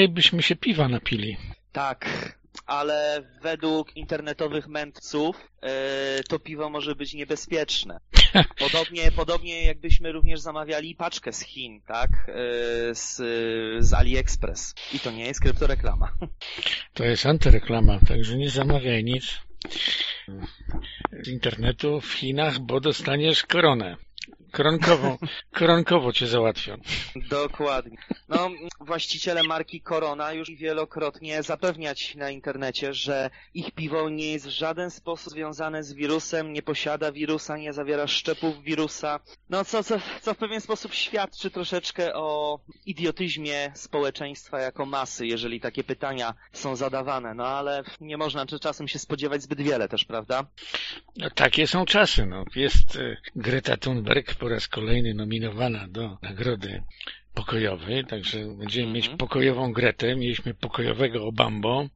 dzisiaj byśmy się piwa napili. Tak, ale według internetowych mędrców yy, to piwo może być niebezpieczne. Podobnie, podobnie jakbyśmy również zamawiali paczkę z Chin, tak? Yy, z, z AliExpress. I to nie jest kryptoreklama. To jest antyreklama, także nie zamawiaj nic z internetu w Chinach, bo dostaniesz koronę. Koronkowo, koronkowo cię załatwią. Dokładnie. No, właściciele marki Corona już wielokrotnie zapewniać na internecie, że ich piwo nie jest w żaden sposób związane z wirusem, nie posiada wirusa, nie zawiera szczepów wirusa. No, co, co, co w pewien sposób świadczy troszeczkę o idiotyzmie społeczeństwa jako masy, jeżeli takie pytania są zadawane. No, ale nie można czasem się spodziewać zbyt wiele też, prawda? No, takie są czasy. No. Jest y, Greta Thunberg po raz kolejny nominowana do nagrody pokojowej, także będziemy -hmm. mieć mhm. pokojową Gretę, mieliśmy pokojowego Obambo,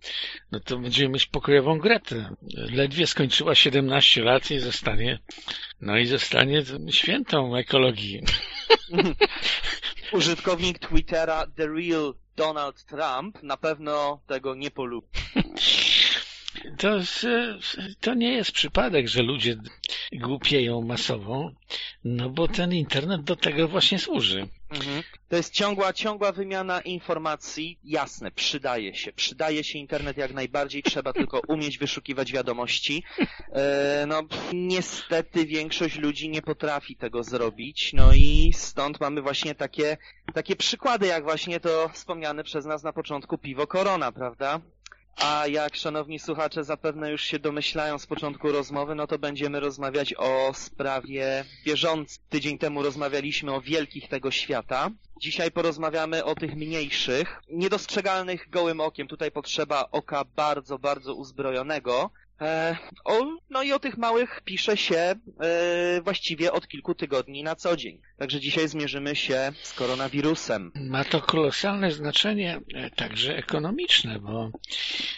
no to będziemy mieć pokojową Gretę. Ledwie skończyła 17 lat i zostanie, no i zostanie świętą ekologii. Użytkownik Twittera The Real Donald Trump na pewno tego nie polubi. To, to nie jest przypadek, że ludzie głupieją masowo, no bo ten internet do tego właśnie służy. Mhm. To jest ciągła, ciągła wymiana informacji. Jasne, przydaje się. Przydaje się internet jak najbardziej, trzeba tylko umieć wyszukiwać wiadomości. E, no, niestety większość ludzi nie potrafi tego zrobić, no i stąd mamy właśnie takie, takie przykłady, jak właśnie to wspomniane przez nas na początku piwo Korona, prawda? A jak szanowni słuchacze zapewne już się domyślają z początku rozmowy, no to będziemy rozmawiać o sprawie bieżącej. Tydzień temu rozmawialiśmy o wielkich tego świata. Dzisiaj porozmawiamy o tych mniejszych, niedostrzegalnych gołym okiem. Tutaj potrzeba oka bardzo, bardzo uzbrojonego. E, o, no i o tych małych pisze się e, właściwie od kilku tygodni na co dzień. Także dzisiaj zmierzymy się z koronawirusem. Ma to kolosalne znaczenie e, także ekonomiczne, bo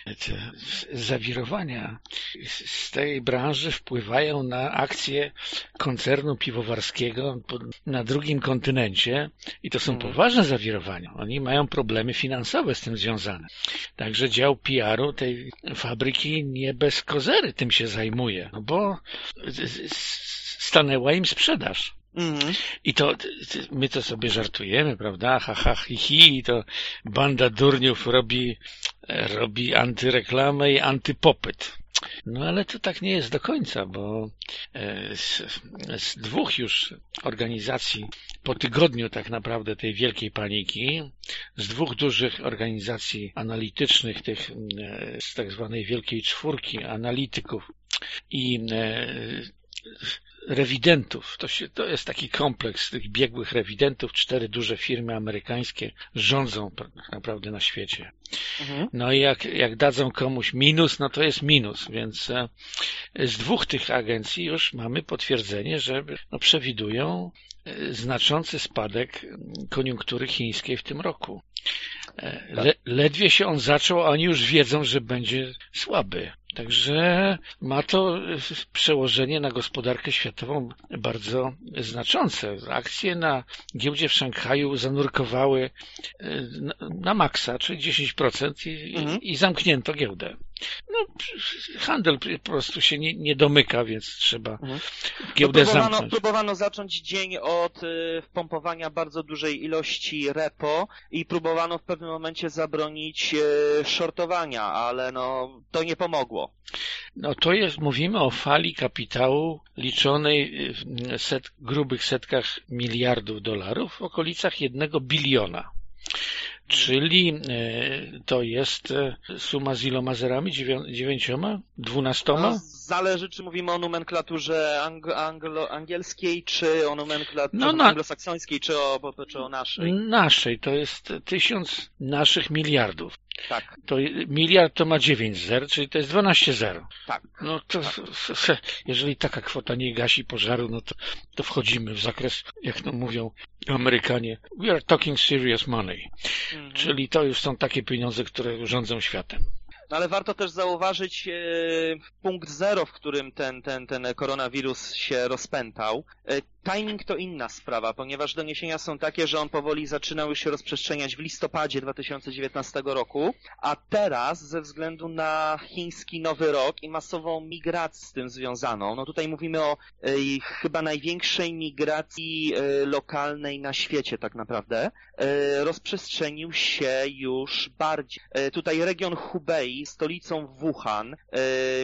te zawirowania z tej branży wpływają na akcje koncernu piwowarskiego na drugim kontynencie i to są hmm. poważne zawirowania. Oni mają problemy finansowe z tym związane. Także dział PR-u tej fabryki nie bez kozery tym się zajmuje, no bo stanęła im sprzedaż. Mhm. I to my to sobie żartujemy, prawda? Ha, ha, hi, hi, to banda durniów robi, robi antyreklamę i antypopyt. No ale to tak nie jest do końca, bo e, z, z, dwóch już organizacji po tygodniu tak naprawdę tej wielkiej paniki, z dwóch dużych organizacji analitycznych, tych e, z tak zwanej wielkiej czwórki analityków i e, rewidentów. To, się, to jest taki kompleks tych biegłych rewidentów. Cztery duże firmy amerykańskie rządzą tak naprawdę na świecie. Mhm. No i jak, jak dadzą komuś minus, no to jest minus, więc e, z dwóch tych agencji już mamy potwierdzenie, że no, przewidują e, znaczący spadek koniunktury chińskiej w tym roku. E, le, ledwie się on zaczął, a oni już wiedzą, że będzie słaby. Także ma to przełożenie na gospodarkę światową bardzo znaczące. Akcje na giełdzie w Szanghaju zanurkowały e, na, na maksa, czyli 10% i, mhm. i zamknięto giełdę. No, handel po prostu się nie, nie domyka, więc trzeba mhm. giełdę próbowano, zamknąć. Próbowano zacząć dzień od y, wpompowania bardzo dużej ilości repo i próbowano w pewnym momencie zabronić y, shortowania, ale no, to nie pomogło. No to jest, mówimy o fali kapitału liczonej w set, grubych setkach miliardów dolarów w okolicach jednego biliona. Czyli e, to jest e, suma z iloma zerami? Dziewięcioma? Dwunastoma? No, zależy, czy mówimy o nomenklaturze ang anglo angielskiej, czy o nomenklaturze no, na... anglosaksońskiej, czy o, czy o naszej. Naszej. To jest tysiąc naszych miliardów. Tak. To miliard to ma 9 zer, czyli to jest 12 zero. Tak. No to tak. jeżeli taka kwota nie gasi pożaru, no to, to wchodzimy w zakres, jak to mówią Amerykanie, we are talking serious money. Mhm. Czyli to już są takie pieniądze, które rządzą światem. No ale warto też zauważyć e, punkt zero, w którym ten, ten, ten koronawirus się rozpętał. E, timing to inna sprawa, ponieważ doniesienia są takie, że on powoli zaczynał już się rozprzestrzeniać w listopadzie 2019 roku, a teraz ze względu na chiński Nowy Rok i masową migrację z tym związaną, no tutaj mówimy o y, chyba największej migracji y, lokalnej na świecie tak naprawdę, y, rozprzestrzenił się już bardziej. Tutaj region Hubei, stolicą Wuhan,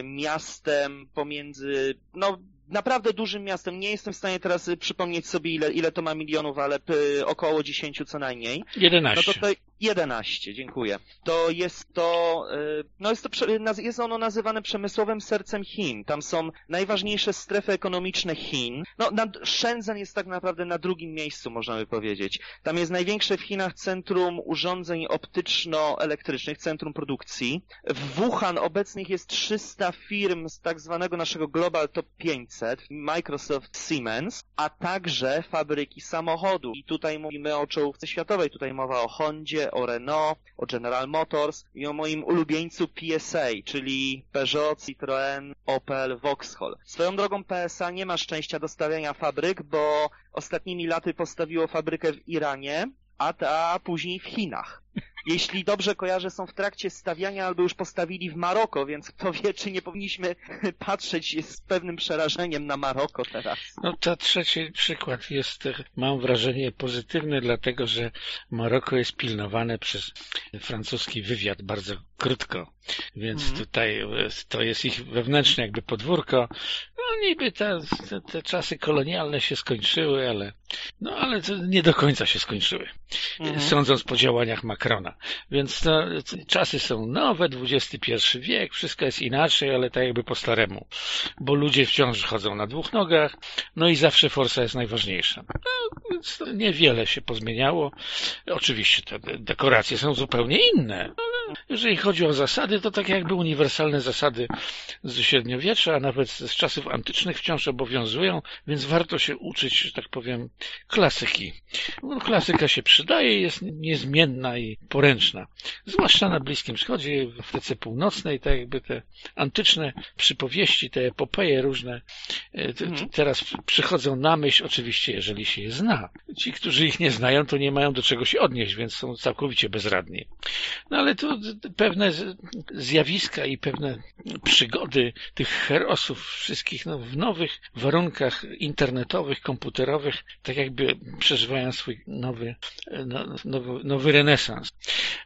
miastem pomiędzy, no naprawdę dużym miastem. Nie jestem w stanie teraz y, przypomnieć sobie, ile, ile to ma milionów, ale y, około 10 co najmniej. 11. No to, to 11, dziękuję. To jest to, y, no jest to, jest ono nazywane przemysłowym sercem Chin. Tam są najważniejsze strefy ekonomiczne Chin. No, Shenzhen jest tak naprawdę na drugim miejscu, można by powiedzieć. Tam jest największe w Chinach centrum urządzeń optyczno-elektrycznych, centrum produkcji. W Wuhan obecnych jest 300 firm z tak zwanego naszego Global Top 500, Microsoft, Siemens, a także fabryki samochodu. I tutaj mówimy o czołówce światowej, tutaj mowa o Hondzie, o Renault, o General Motors i o moim ulubieńcu PSA, czyli Peugeot, Citroën, Opel, Vauxhall. Swoją drogą PSA nie ma szczęścia do stawiania fabryk, bo ostatnimi laty postawiło fabrykę w Iranie, a ta później w Chinach jeśli dobrze kojarzę, są w trakcie stawiania albo już postawili w Maroko, więc kto wie, czy nie powinniśmy patrzeć z pewnym przerażeniem na Maroko teraz. No to trzeci przykład jest, mam wrażenie, pozytywny, dlatego że Maroko jest pilnowane przez francuski wywiad bardzo krótko, więc mm. tutaj to jest ich wewnętrzne jakby podwórko. No niby te, te, te czasy kolonialne się skończyły, ale no ale nie do końca się skończyły, mm. sądząc po działaniach Macrona. Więc to, czasy są nowe, XXI wiek, wszystko jest inaczej, ale tak jakby po staremu. Bo ludzie wciąż chodzą na dwóch nogach, no i zawsze forsa jest najważniejsza. No, niewiele się pozmieniało. Oczywiście te dekoracje są zupełnie inne. Jeżeli chodzi o zasady, to tak jakby uniwersalne zasady z średniowiecza, a nawet z czasów antycznych wciąż obowiązują, więc warto się uczyć, że tak powiem, klasyki. No, klasyka się przydaje, jest niezmienna i poręczna. Zwłaszcza na Bliskim Wschodzie, w Afryce Północnej, tak jakby te antyczne przypowieści, te epopeje różne e, mhm. teraz przychodzą na myśl, oczywiście, jeżeli się je zna. Ci, którzy ich nie znają, to nie mają do czego się odnieść, więc są całkowicie bezradni. No ale tu pewne zjawiska i pewne przygody tych herosów wszystkich no, w nowych warunkach internetowych, komputerowych, tak jakby przeżywają swój nowy, e, no, nowy, nowy renesans.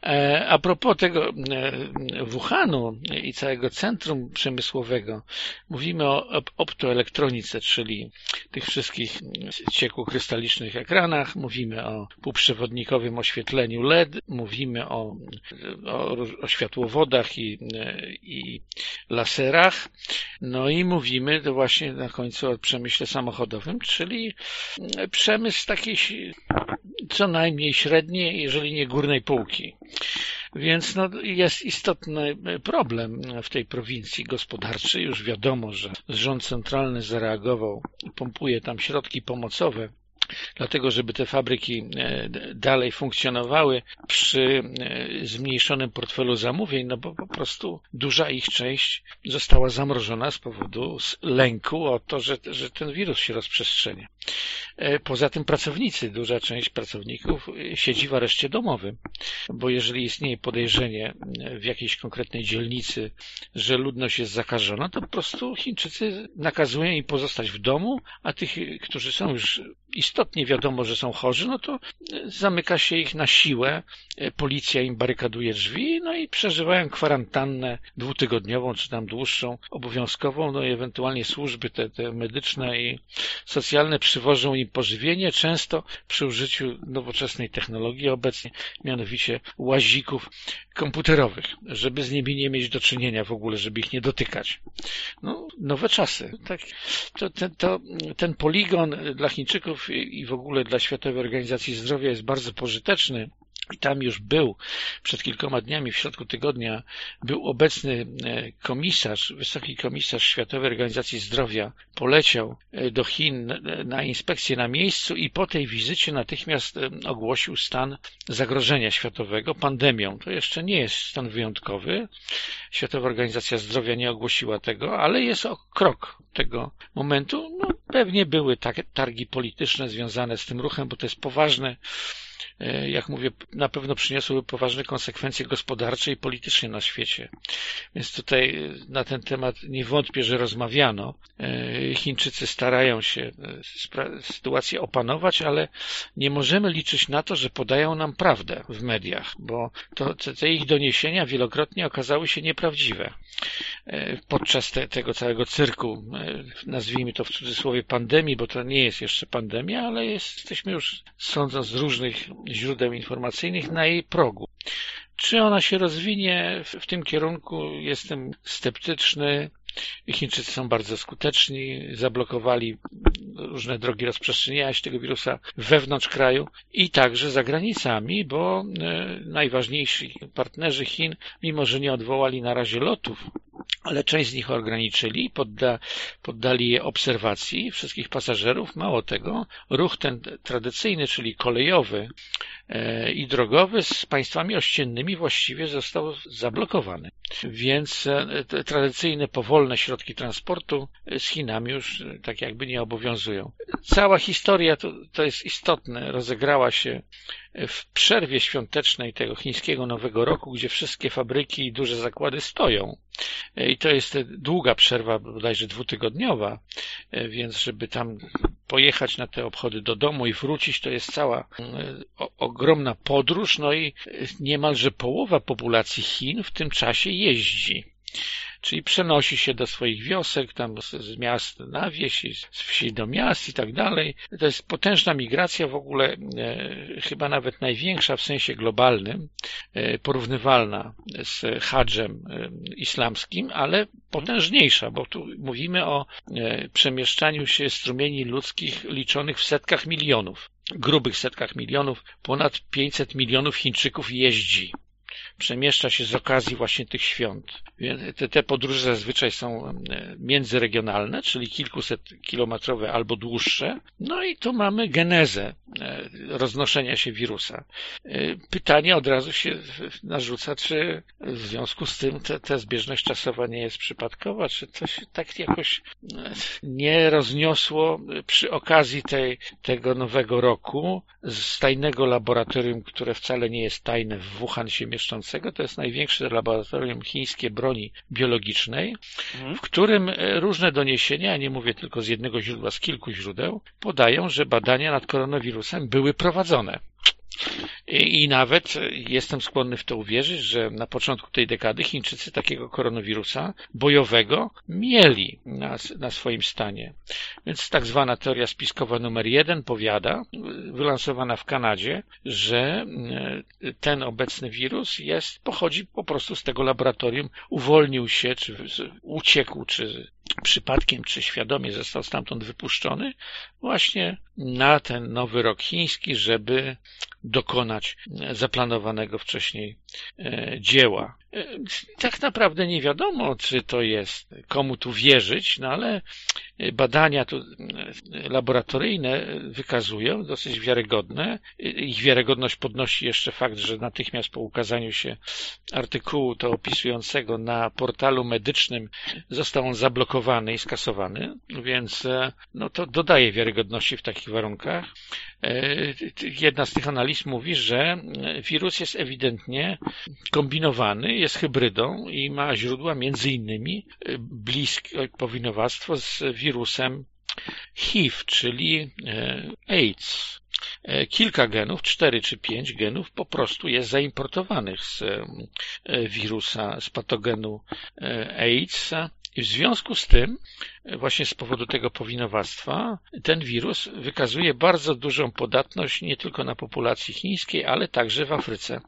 E, a propos tego e, Wuhanu i całego centrum przemysłowego, mówimy o optoelektronice, czyli tych wszystkich ciekłokrystalicznych ekranach, mówimy o półprzewodnikowym oświetleniu LED, mówimy o, o, o światłowodach i, i laserach, no i mówimy to właśnie na końcu o przemyśle samochodowym, czyli przemysł taki co najmniej średniej, jeżeli nie górnej półki. Więc no, jest istotny problem w tej prowincji gospodarczej. Już wiadomo, że rząd centralny zareagował pompuje tam środki pomocowe dlatego żeby te fabryki e, dalej funkcjonowały przy e, zmniejszonym portfelu zamówień, no bo po prostu duża ich część została zamrożona z powodu lęku o to, że, że ten wirus się rozprzestrzenia. E, poza tym pracownicy, duża część pracowników siedzi w areszcie domowym, bo jeżeli istnieje podejrzenie w jakiejś konkretnej dzielnicy, że ludność jest zakażona, to po prostu Chińczycy nakazują im pozostać w domu, a tych, którzy są już istotnie wiadomo, że są chorzy, no to zamyka się ich na siłę, policja im barykaduje drzwi, no i przeżywają kwarantannę dwutygodniową, czy tam dłuższą, obowiązkową, no i ewentualnie służby te, te medyczne i socjalne przywożą im pożywienie, często przy użyciu nowoczesnej technologii obecnie, mianowicie łazików komputerowych, żeby z nimi nie mieć do czynienia w ogóle, żeby ich nie dotykać. No, nowe czasy. Tak, to, ten, to, ten poligon dla Chińczyków i w ogóle dla Światowej Organizacji Zdrowia jest bardzo pożyteczny. I tam już był przed kilkoma dniami, w środku tygodnia, był obecny e, komisarz, wysoki komisarz Światowej Organizacji Zdrowia, poleciał e, do Chin na inspekcję na miejscu i po tej wizycie natychmiast e, ogłosił stan zagrożenia światowego pandemią. To jeszcze nie jest stan wyjątkowy. Światowa Organizacja Zdrowia nie ogłosiła tego, ale jest o krok tego momentu. No, pewnie były takie targi polityczne związane z tym ruchem, bo to jest poważne E, jak mówię, na pewno przyniosłyby poważne konsekwencje gospodarcze i polityczne na świecie. Więc tutaj e, na ten temat nie wątpię, że rozmawiano. E, Chińczycy starają się sytuację opanować, ale nie możemy liczyć na to, że podają nam prawdę w mediach, bo to, te ich doniesienia wielokrotnie okazały się nieprawdziwe. Podczas te, tego całego cyrku, nazwijmy to w cudzysłowie pandemii, bo to nie jest jeszcze pandemia, ale jesteśmy już, sądząc z różnych źródeł informacyjnych na jej progu. Czy ona się rozwinie w, tym kierunku? Jestem sceptyczny. Chińczycy są bardzo skuteczni, zablokowali różne drogi rozprzestrzeniania się tego wirusa wewnątrz kraju i także za granicami, bo e, najważniejsi partnerzy Chin, mimo że nie odwołali na razie lotów ale część z nich ograniczyli, podda, poddali je obserwacji wszystkich pasażerów. Mało tego, ruch ten tradycyjny, czyli kolejowy e, i drogowy z państwami ościennymi właściwie został zablokowany. Więc e, tradycyjne, powolne środki transportu z Chinami już e, tak jakby nie obowiązują. Cała historia, to, to jest istotne, rozegrała się w przerwie świątecznej tego chińskiego Nowego Roku, gdzie wszystkie fabryki i duże zakłady stoją. I to jest długa przerwa, bodajże dwutygodniowa, więc żeby tam pojechać na te obchody do domu i wrócić, to jest cała o, ogromna podróż, no i niemalże połowa populacji Chin w tym czasie jeździ czyli przenosi się do swoich wiosek, tam z miast na wieś, z wsi do miast i tak dalej. To jest potężna migracja, w ogóle e, chyba nawet największa w sensie globalnym, e, porównywalna z hadżem e, islamskim, ale potężniejsza, bo tu mówimy o e, przemieszczaniu się strumieni ludzkich liczonych w setkach milionów grubych setkach milionów, ponad 500 milionów Chińczyków jeździ przemieszcza się z okazji właśnie tych świąt. Te, te podróże zazwyczaj są e, międzyregionalne, czyli kilkuset kilometrowe albo dłuższe. No i tu mamy genezę e, roznoszenia się wirusa. E, pytanie od razu się narzuca, czy w związku z tym te, ta zbieżność czasowa nie jest przypadkowa, czy to się tak jakoś nie rozniosło przy okazji tej, tego nowego roku z tajnego laboratorium, które wcale nie jest tajne w Wuhan się To jest największe laboratorium chińskie broni biologicznej, mhm. w którym e, różne doniesienia, nie mówię tylko z jednego źródła, z kilku źródeł, podają, że badania nad koronawirusem były prowadzone. I nawet jestem skłonny w to uwierzyć, że na początku tej dekady Chińczycy takiego koronawirusa bojowego mieli na, na swoim stanie. Więc tak zwana teoria spiskowa numer jeden powiada, wylansowana w Kanadzie, że e, ten obecny wirus jest, pochodzi po prostu z tego laboratorium, uwolnił się, czy uciekł, czy przypadkiem, czy świadomie został stamtąd wypuszczony właśnie na ten nowy rok chiński, żeby dokonać zaplanowanego wcześniej e, dzieła. E, tak naprawdę nie wiadomo, czy to jest, komu tu wierzyć, no ale badania tu e, laboratoryjne wykazują, dosyć wiarygodne. Ich wiarygodność podnosi jeszcze fakt, że natychmiast po ukazaniu się artykułu to opisującego na portalu medycznym został on zablokowany i skasowany, więc no to dodaje wiarygodności w takich warunkach. Jedna z tych analiz mówi, że wirus jest ewidentnie kombinowany, jest hybrydą i ma źródła między innymi bliskie powinowactwo z wirusem HIV, czyli e, AIDS. E, kilka genów, cztery czy pięć genów po prostu jest zaimportowanych z e, wirusa, z patogenu AIDS i w związku z tym, właśnie z powodu tego powinowactwa, ten wirus wykazuje bardzo dużą podatność nie tylko na populacji chińskiej, ale także w Afryce.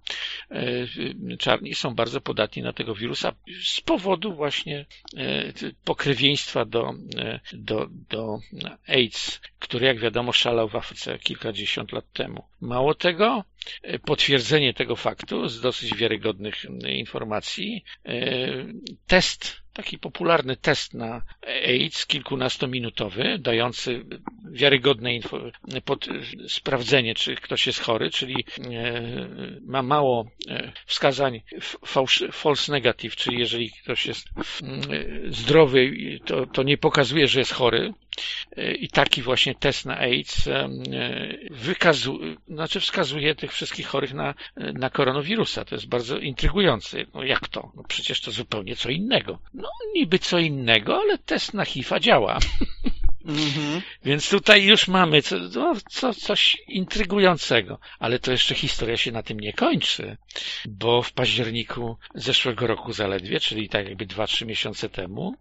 E, czarni są bardzo podatni na tego wirusa z powodu właśnie e, pokrewieństwa do, e, do, do AIDS, który jak wiadomo szalał w Afryce kilkadziesiąt lat temu. Mało tego, potwierdzenie tego faktu z dosyć wiarygodnych informacji, test taki popularny test na AIDS, kilkunastominutowy, dający wiarygodne info, pod sprawdzenie, czy ktoś jest chory, czyli e, ma mało e, wskazań false negative, czyli jeżeli ktoś jest mm, zdrowy, to, to nie pokazuje, że jest chory, i taki właśnie test na AIDS wykazuje, znaczy wskazuje tych wszystkich chorych na, na koronawirusa. To jest bardzo intrygujące. No jak to? No przecież to zupełnie co innego. No niby co innego, ale test na HIV działa. Mhm. Więc tutaj już mamy co, no, co, coś intrygującego, ale to jeszcze historia się na tym nie kończy, bo w październiku zeszłego roku zaledwie, czyli tak jakby 2-3 miesiące temu,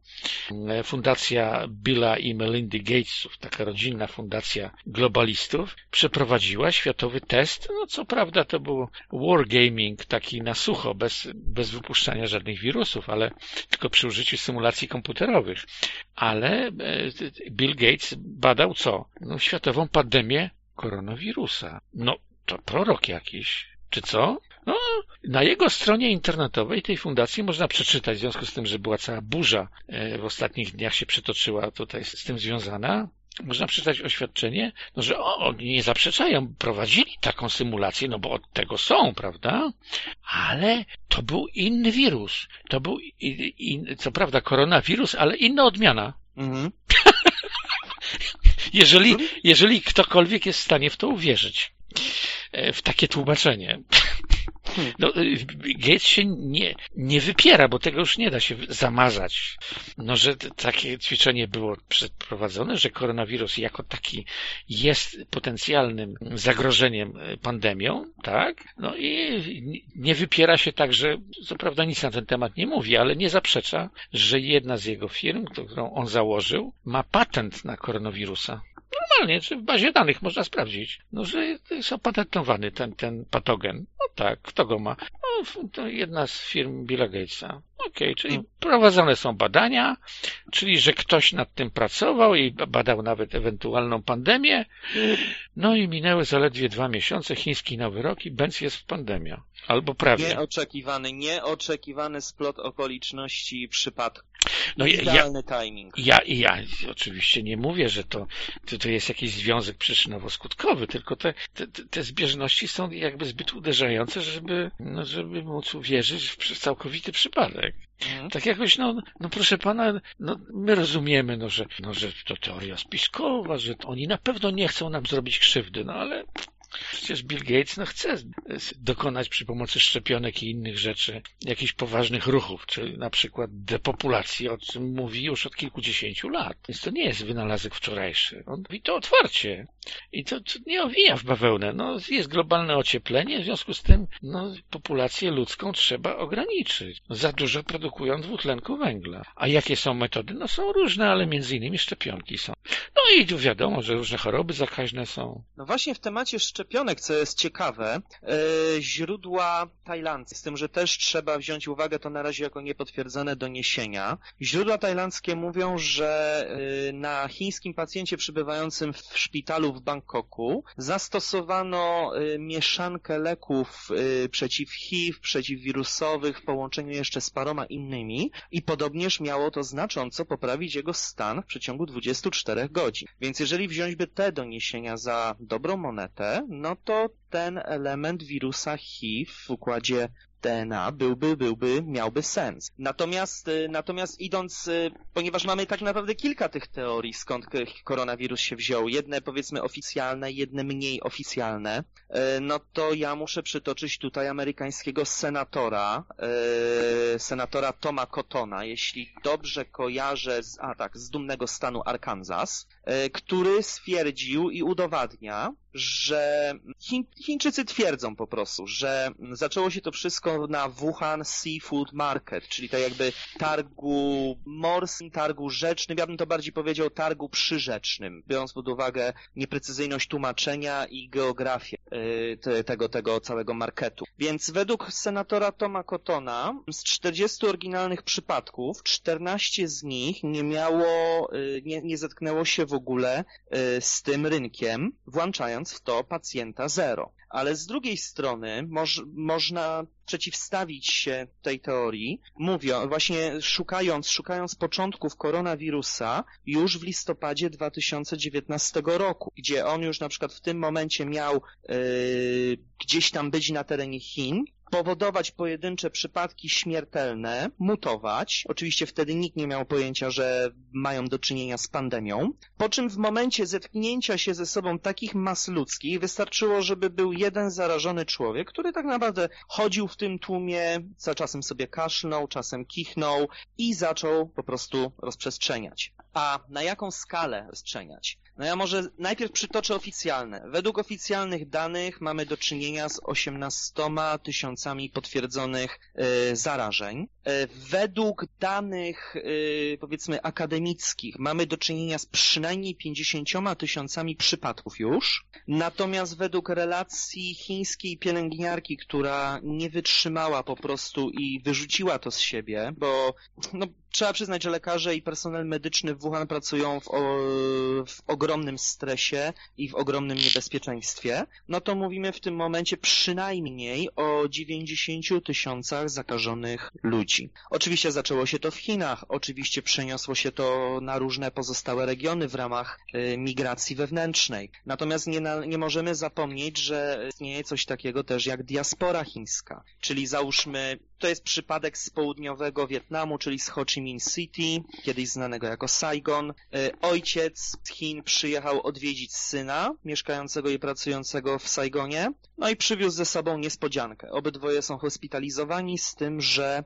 fundacja Billa i Melindy Gatesów, taka rodzinna fundacja globalistów, przeprowadziła światowy test. No co prawda to był wargaming taki na sucho, bez, bez wypuszczania żadnych wirusów, ale tylko przy użyciu symulacji komputerowych. Ale e, Bill Gates badał co? No, światową pandemię koronawirusa. No, to prorok jakiś. Czy co? No, na jego stronie internetowej tej fundacji można przeczytać, w związku z tym, że była cała burza e, w ostatnich dniach się przetoczyła tutaj z tym związana, można przeczytać oświadczenie, no, że o, oni nie zaprzeczają, prowadzili taką symulację, no bo od tego są, prawda? Ale to był inny wirus. To był, in, in, co prawda, koronawirus, ale inna odmiana. Mhm. jeżeli, jeżeli ktokolwiek jest w stanie w to uwierzyć, e, w takie tłumaczenie. No, y, Gates się nie, nie wypiera, bo tego już nie da się zamazać. No, że takie ćwiczenie było przeprowadzone, że koronawirus jako taki jest potencjalnym zagrożeniem y, pandemią, tak? No i nie wypiera się tak, że co prawda nic na ten temat nie mówi, ale nie zaprzecza, że jedna z jego firm, którą on założył, ma patent na koronawirusa. Normalnie, czy w bazie danych można sprawdzić, no, że jest opatentowany ten, ten patogen. No tak, kto go ma? No, to jedna z firm Billa Gatesa. Okej, okay, czyli hmm. prowadzone są badania, czyli że ktoś nad tym pracował i badał nawet ewentualną pandemię. No i minęły zaledwie dwa miesiące, chiński nowy rok i Benz jest w pandemia. Albo prawie. Nieoczekiwany, nieoczekiwany splot okoliczności przypadku. No, Idealny ja, timing. Ja, ja oczywiście nie mówię, że to, to, to jest jakiś związek przyczynowo-skutkowy, tylko te, te, te zbieżności są jakby zbyt uderzające, żeby, no, żeby móc uwierzyć w całkowity przypadek. Mhm. Tak jakoś, no, no proszę pana, no, my rozumiemy, no, że, no, że to teoria spiskowa, że oni na pewno nie chcą nam zrobić krzywdy, no ale Przecież Bill Gates no, chce dokonać przy pomocy szczepionek i innych rzeczy jakichś poważnych ruchów, czyli na przykład depopulacji, o czym mówi już od kilkudziesięciu lat. Więc to nie jest wynalazek wczorajszy. On mówi to otwarcie. I to, to nie owija w bawełnę. No, jest globalne ocieplenie, w związku z tym no, populację ludzką trzeba ograniczyć. Za dużo produkują dwutlenku węgla. A jakie są metody? No są różne, ale między innymi szczepionki są. No i wiadomo, że różne choroby zakaźne są. No właśnie w temacie szczepionek, co jest ciekawe, yy, źródła tajlandzkie, z tym, że też trzeba wziąć uwagę, to na razie jako niepotwierdzone doniesienia. Źródła tajlandzkie mówią, że yy, na chińskim pacjencie przybywającym w szpitalu w Bangkoku zastosowano yy, mieszankę leków przeciw HIV, przeciwwirusowych w połączeniu jeszcze z paroma innymi i podobnież miało to znacząco poprawić jego stan w przeciągu 24 godzin. Więc jeżeli wziąć by te doniesienia za dobrą monetę, no to ten element wirusa HIV w układzie DNA byłby, byłby, miałby sens. Natomiast, y, natomiast idąc, y, ponieważ mamy tak naprawdę kilka tych teorii, skąd koronawirus się wziął, jedne powiedzmy oficjalne, jedne mniej oficjalne, y, no to ja muszę przytoczyć tutaj amerykańskiego senatora, senatora Toma Cottona, jeśli dobrze kojarzę, z, a tak, z dumnego stanu Arkansas, który stwierdził i udowadnia, że Chiń, Chińczycy twierdzą po prostu, że zaczęło się to wszystko na Wuhan Seafood Market, czyli tak jakby targu morskim, targu rzecznym, ja bym to bardziej powiedział targu przyrzecznym, biorąc pod uwagę nieprecyzyjność tłumaczenia i geografię yy, tego, tego całego marketu. Więc według senatora Toma Cottona z 40 oryginalnych przypadków 14 z nich nie miało, yy, nie, nie zetknęło się w ogóle yy, z tym rynkiem, włączając w to pacjenta zero. Ale z drugiej strony moż, można przeciwstawić się tej teorii, mówią, właśnie szukając, szukając początków koronawirusa już w listopadzie 2019 roku, gdzie on już na przykład w tym momencie miał yy, gdzieś tam być na terenie Chin, powodować pojedyncze przypadki śmiertelne, mutować. Oczywiście wtedy nikt nie miał pojęcia, że mają do czynienia z pandemią. Po czym w momencie zetknięcia się ze sobą takich mas ludzkich wystarczyło, żeby był jeden zarażony człowiek, który tak naprawdę chodził w tym tłumie, za czasem sobie kaszlnął, czasem kichnął i zaczął po prostu rozprzestrzeniać. A na jaką skalę rozprzestrzeniać? No ja może najpierw przytoczę oficjalne. Według oficjalnych danych mamy do czynienia z 18 tysiącami potwierdzonych y, zarażeń. Y, według danych, y, powiedzmy, akademickich mamy do czynienia z przynajmniej 50 tysiącami przypadków już. Natomiast według relacji chińskiej pielęgniarki, która nie wytrzymała po prostu i wyrzuciła to z siebie, bo no, trzeba przyznać, że lekarze i personel medyczny w Wuhan pracują w, o, w ogromnym stresie i w ogromnym niebezpieczeństwie, no to mówimy w tym momencie przynajmniej o 90 tysiącach zakażonych ludzi. Oczywiście zaczęło się to w Chinach, oczywiście przeniosło się to na różne pozostałe regiony w ramach y, migracji wewnętrznej. Natomiast nie, na, nie możemy zapomnieć, że istnieje coś takiego też jak diaspora chińska, czyli załóżmy, to jest przypadek z południowego Wietnamu, czyli z Ho Chi Minh City, kiedyś znanego jako Saigon. Y, ojciec z Chin przyjechał odwiedzić syna, mieszkającego i pracującego w Saigonie, no i przywiózł ze sobą niespodziankę. Obydwoje są hospitalizowani z tym, że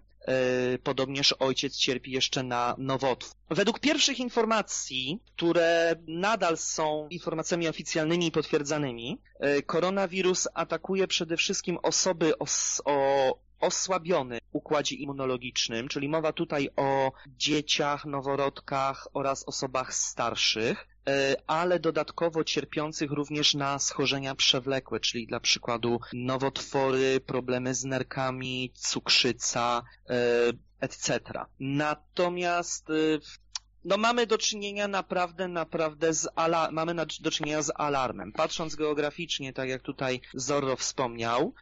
podobnież ojciec cierpi jeszcze na nowotwór. Według pierwszych informacji, które nadal są informacjami oficjalnymi i potwierdzanymi, yy, koronawirus atakuje przede wszystkim osoby os o osłabiony układzie immunologicznym, czyli mowa tutaj o dzieciach, noworodkach oraz osobach starszych. E, ale dodatkowo cierpiących również na schorzenia przewlekłe, czyli dla przykładu nowotwory, problemy z nerkami, cukrzyca, e, etc. Natomiast e, no mamy do czynienia naprawdę, naprawdę z ala mamy do czynienia z alarmem. Patrząc geograficznie, tak jak tutaj Zorro wspomniał,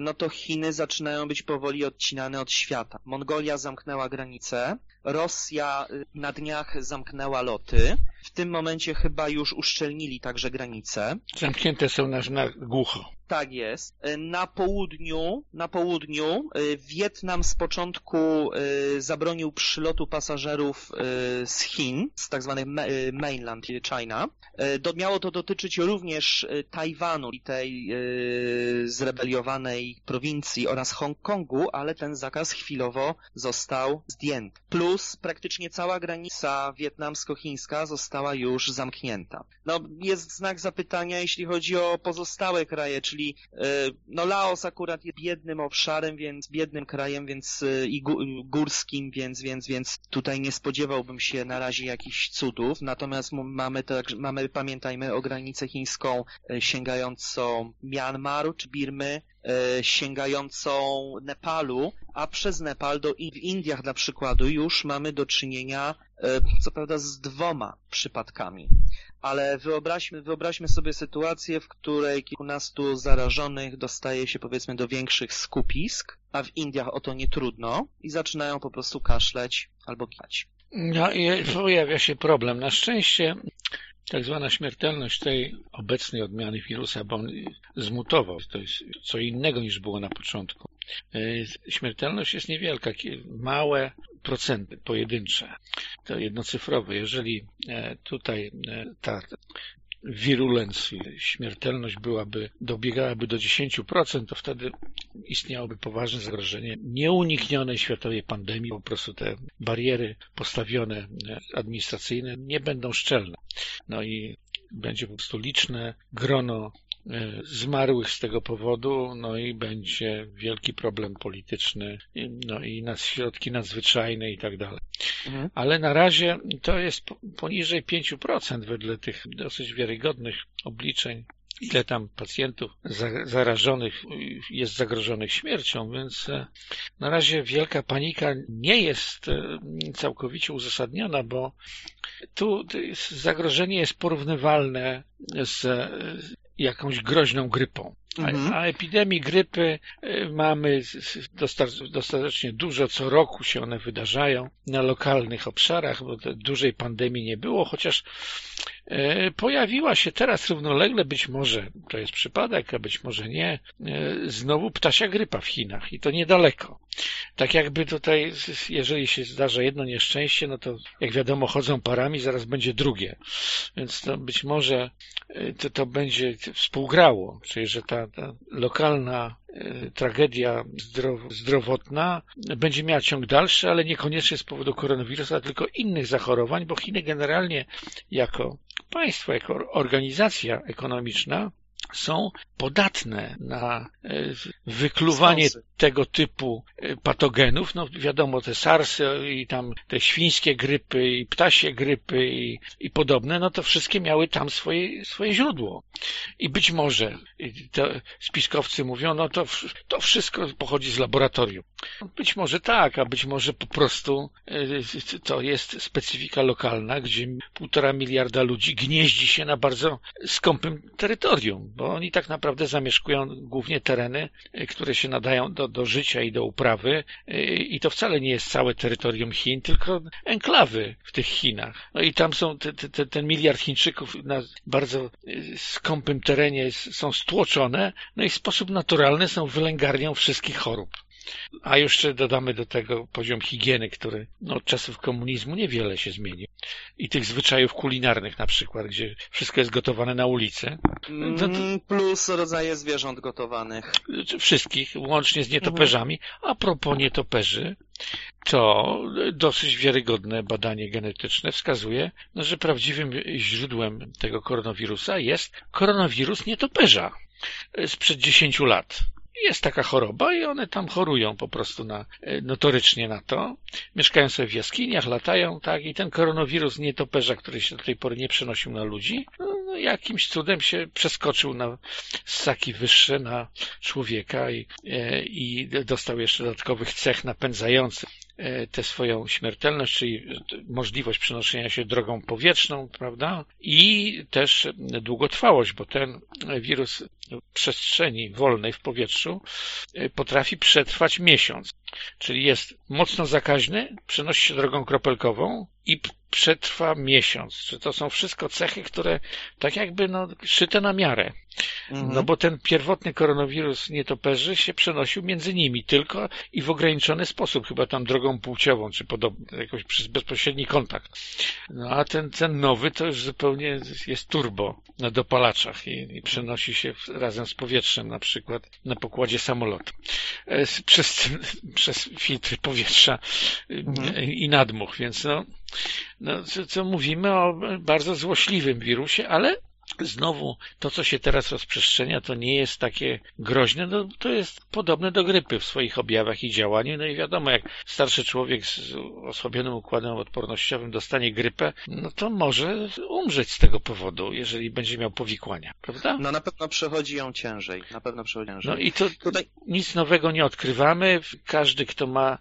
no to Chiny zaczynają być powoli odcinane od świata. Mongolia zamknęła granice, Rosja y, na dniach zamknęła loty. W tym momencie chyba już uszczelnili także granice. Zamknięte są na, na głucho. Tak jest. Y, na południu, na południu y, Wietnam z początku zabronił przylotu pasażerów z Chin, z tak zwanych mainland China. Miało to dotyczyć również Tajwanu i tej zrebeliowanej prowincji oraz Hongkongu, ale ten zakaz chwilowo został zdjęty. Plus praktycznie cała granica wietnamsko-chińska została już zamknięta. No, jest znak zapytania, jeśli chodzi o pozostałe kraje, czyli e, no Laos akurat jest biednym obszarem, więc biednym krajem, więc e, i górskim, więc, więc, więc tutaj nie spodziewałbym się na razie jakichś cudów, natomiast mamy, tak, mamy pamiętajmy o granicę chińską e, sięgającą Myanmaru czy Birmy, sięgającą Nepalu, a przez Nepal do w Indiach dla przykładu już mamy do czynienia co prawda z dwoma przypadkami. Ale wyobraźmy, wyobraźmy sobie sytuację, w której kilkunastu zarażonych dostaje się powiedzmy do większych skupisk, a w Indiach o to nie trudno i zaczynają po prostu kaszleć albo kichać. No i pojawia się problem. Na szczęście tak zwana śmiertelność tej obecnej odmiany wirusa, bo on zmutował, to jest co innego niż było na początku. E, śmiertelność jest niewielka, małe procenty pojedyncze, to jednocyfrowe. Jeżeli e, tutaj e, ta virulence, śmiertelność byłaby, dobiegałaby do 10%, to wtedy istniałoby poważne zagrożenie nieuniknionej światowej pandemii. Po prostu te bariery postawione administracyjne nie będą szczelne. No i będzie po prostu liczne grono zmarłych z tego powodu, no i będzie wielki problem polityczny, no i na środki nadzwyczajne i tak dalej. Mhm. Ale na razie to jest poniżej 5% wedle tych dosyć wiarygodnych obliczeń ile tam pacjentów zarażonych jest zagrożonych śmiercią, więc e, na razie wielka panika nie jest e, całkowicie uzasadniona, bo tu zagrożenie jest porównywalne z jakąś groźną grypą. Mhm. A, epidemii grypy y, mamy dostatecznie dużo, co roku się one wydarzają na lokalnych obszarach, bo dużej pandemii nie było, chociaż e, pojawiła się teraz równolegle, być może to jest przypadek, a być może nie, znowu ptasia grypa w Chinach i to niedaleko. Tak jakby tutaj, jeżeli się zdarza jedno nieszczęście, no to jak wiadomo chodzą parami, zaraz będzie drugie. Więc to być może to, to będzie współgrało, czyli że ta, ta lokalna E, tragedia zdrowotna będzie miała ciąg dalszy, ale niekoniecznie z powodu koronawirusa, tylko innych zachorowań, bo Chiny generalnie jako państwo, jako organizacja ekonomiczna są podatne na e, wykluwanie tego typu e, patogenów. No wiadomo, te SARSy i tam te świńskie grypy i ptasie grypy i, i podobne, no to wszystkie miały tam swoje, swoje źródło. I być może te spiskowcy mówią, no to, to wszystko pochodzi z laboratorium. Być może tak, a być może po prostu e, to jest specyfika lokalna, gdzie półtora miliarda ludzi gnieździ się na bardzo skąpym terytorium, bo oni tak naprawdę zamieszkują głównie tereny, e, które się nadają do, do życia i do uprawy e, i to wcale nie jest całe terytorium Chin, tylko enklawy w tych Chinach. No i tam są te, te, ten miliard Chińczyków na bardzo skąpym terenie są stłoczone, no i w sposób naturalny są wylęgarnią wszystkich chorób. A jeszcze dodamy do tego poziom higieny, który no, od czasów komunizmu niewiele się zmienił. I tych zwyczajów kulinarnych na przykład, gdzie wszystko jest gotowane na ulicy. No to... Mm, plus rodzaje zwierząt gotowanych. Wszystkich, łącznie z nietoperzami. A propos nietoperzy, to dosyć wiarygodne badanie genetyczne wskazuje, no, że prawdziwym źródłem tego koronawirusa jest koronawirus nietoperza sprzed 10 lat jest taka choroba i one tam chorują po prostu na, e, notorycznie na to. Mieszkają sobie w jaskiniach, latają, tak, i ten koronawirus nietoperza, który się do tej pory nie przenosił na ludzi, no, no jakimś cudem się przeskoczył na ssaki wyższe na człowieka i, e, i dostał jeszcze dodatkowych cech napędzających tę swoją śmiertelność, czyli możliwość przenoszenia się drogą powietrzną, prawda? I też długotrwałość, bo ten wirus w przestrzeni wolnej w powietrzu e, potrafi przetrwać miesiąc. Czyli jest mocno zakaźny, przenosi się drogą kropelkową i przetrwa miesiąc. Czy to są wszystko cechy, które tak jakby no, szyte na miarę. Mhm. No bo ten pierwotny koronawirus nietoperzy się przenosił między nimi tylko i w ograniczony sposób, chyba tam drogą płciową, czy podobnie, jakoś przez bezpośredni kontakt. No a ten, ten nowy to już zupełnie jest turbo na dopalaczach i, i przenosi się razem z powietrzem, na przykład na pokładzie samolotu. E, przez, przez filtry powietrza mhm. i nadmuch, więc no, no co, co mówimy o bardzo złośliwym wirusie, ale znowu to, co się teraz rozprzestrzenia, to nie jest takie groźne, no to jest podobne do grypy w swoich objawach i działaniu. No i wiadomo, jak starszy człowiek z osłabionym układem odpornościowym dostanie grypę, no to może umrzeć z tego powodu, jeżeli będzie miał powikłania, prawda? No na pewno przechodzi ją ciężej, na pewno przechodzi ciężej. No i to Tutaj... nic nowego nie odkrywamy. Każdy, kto ma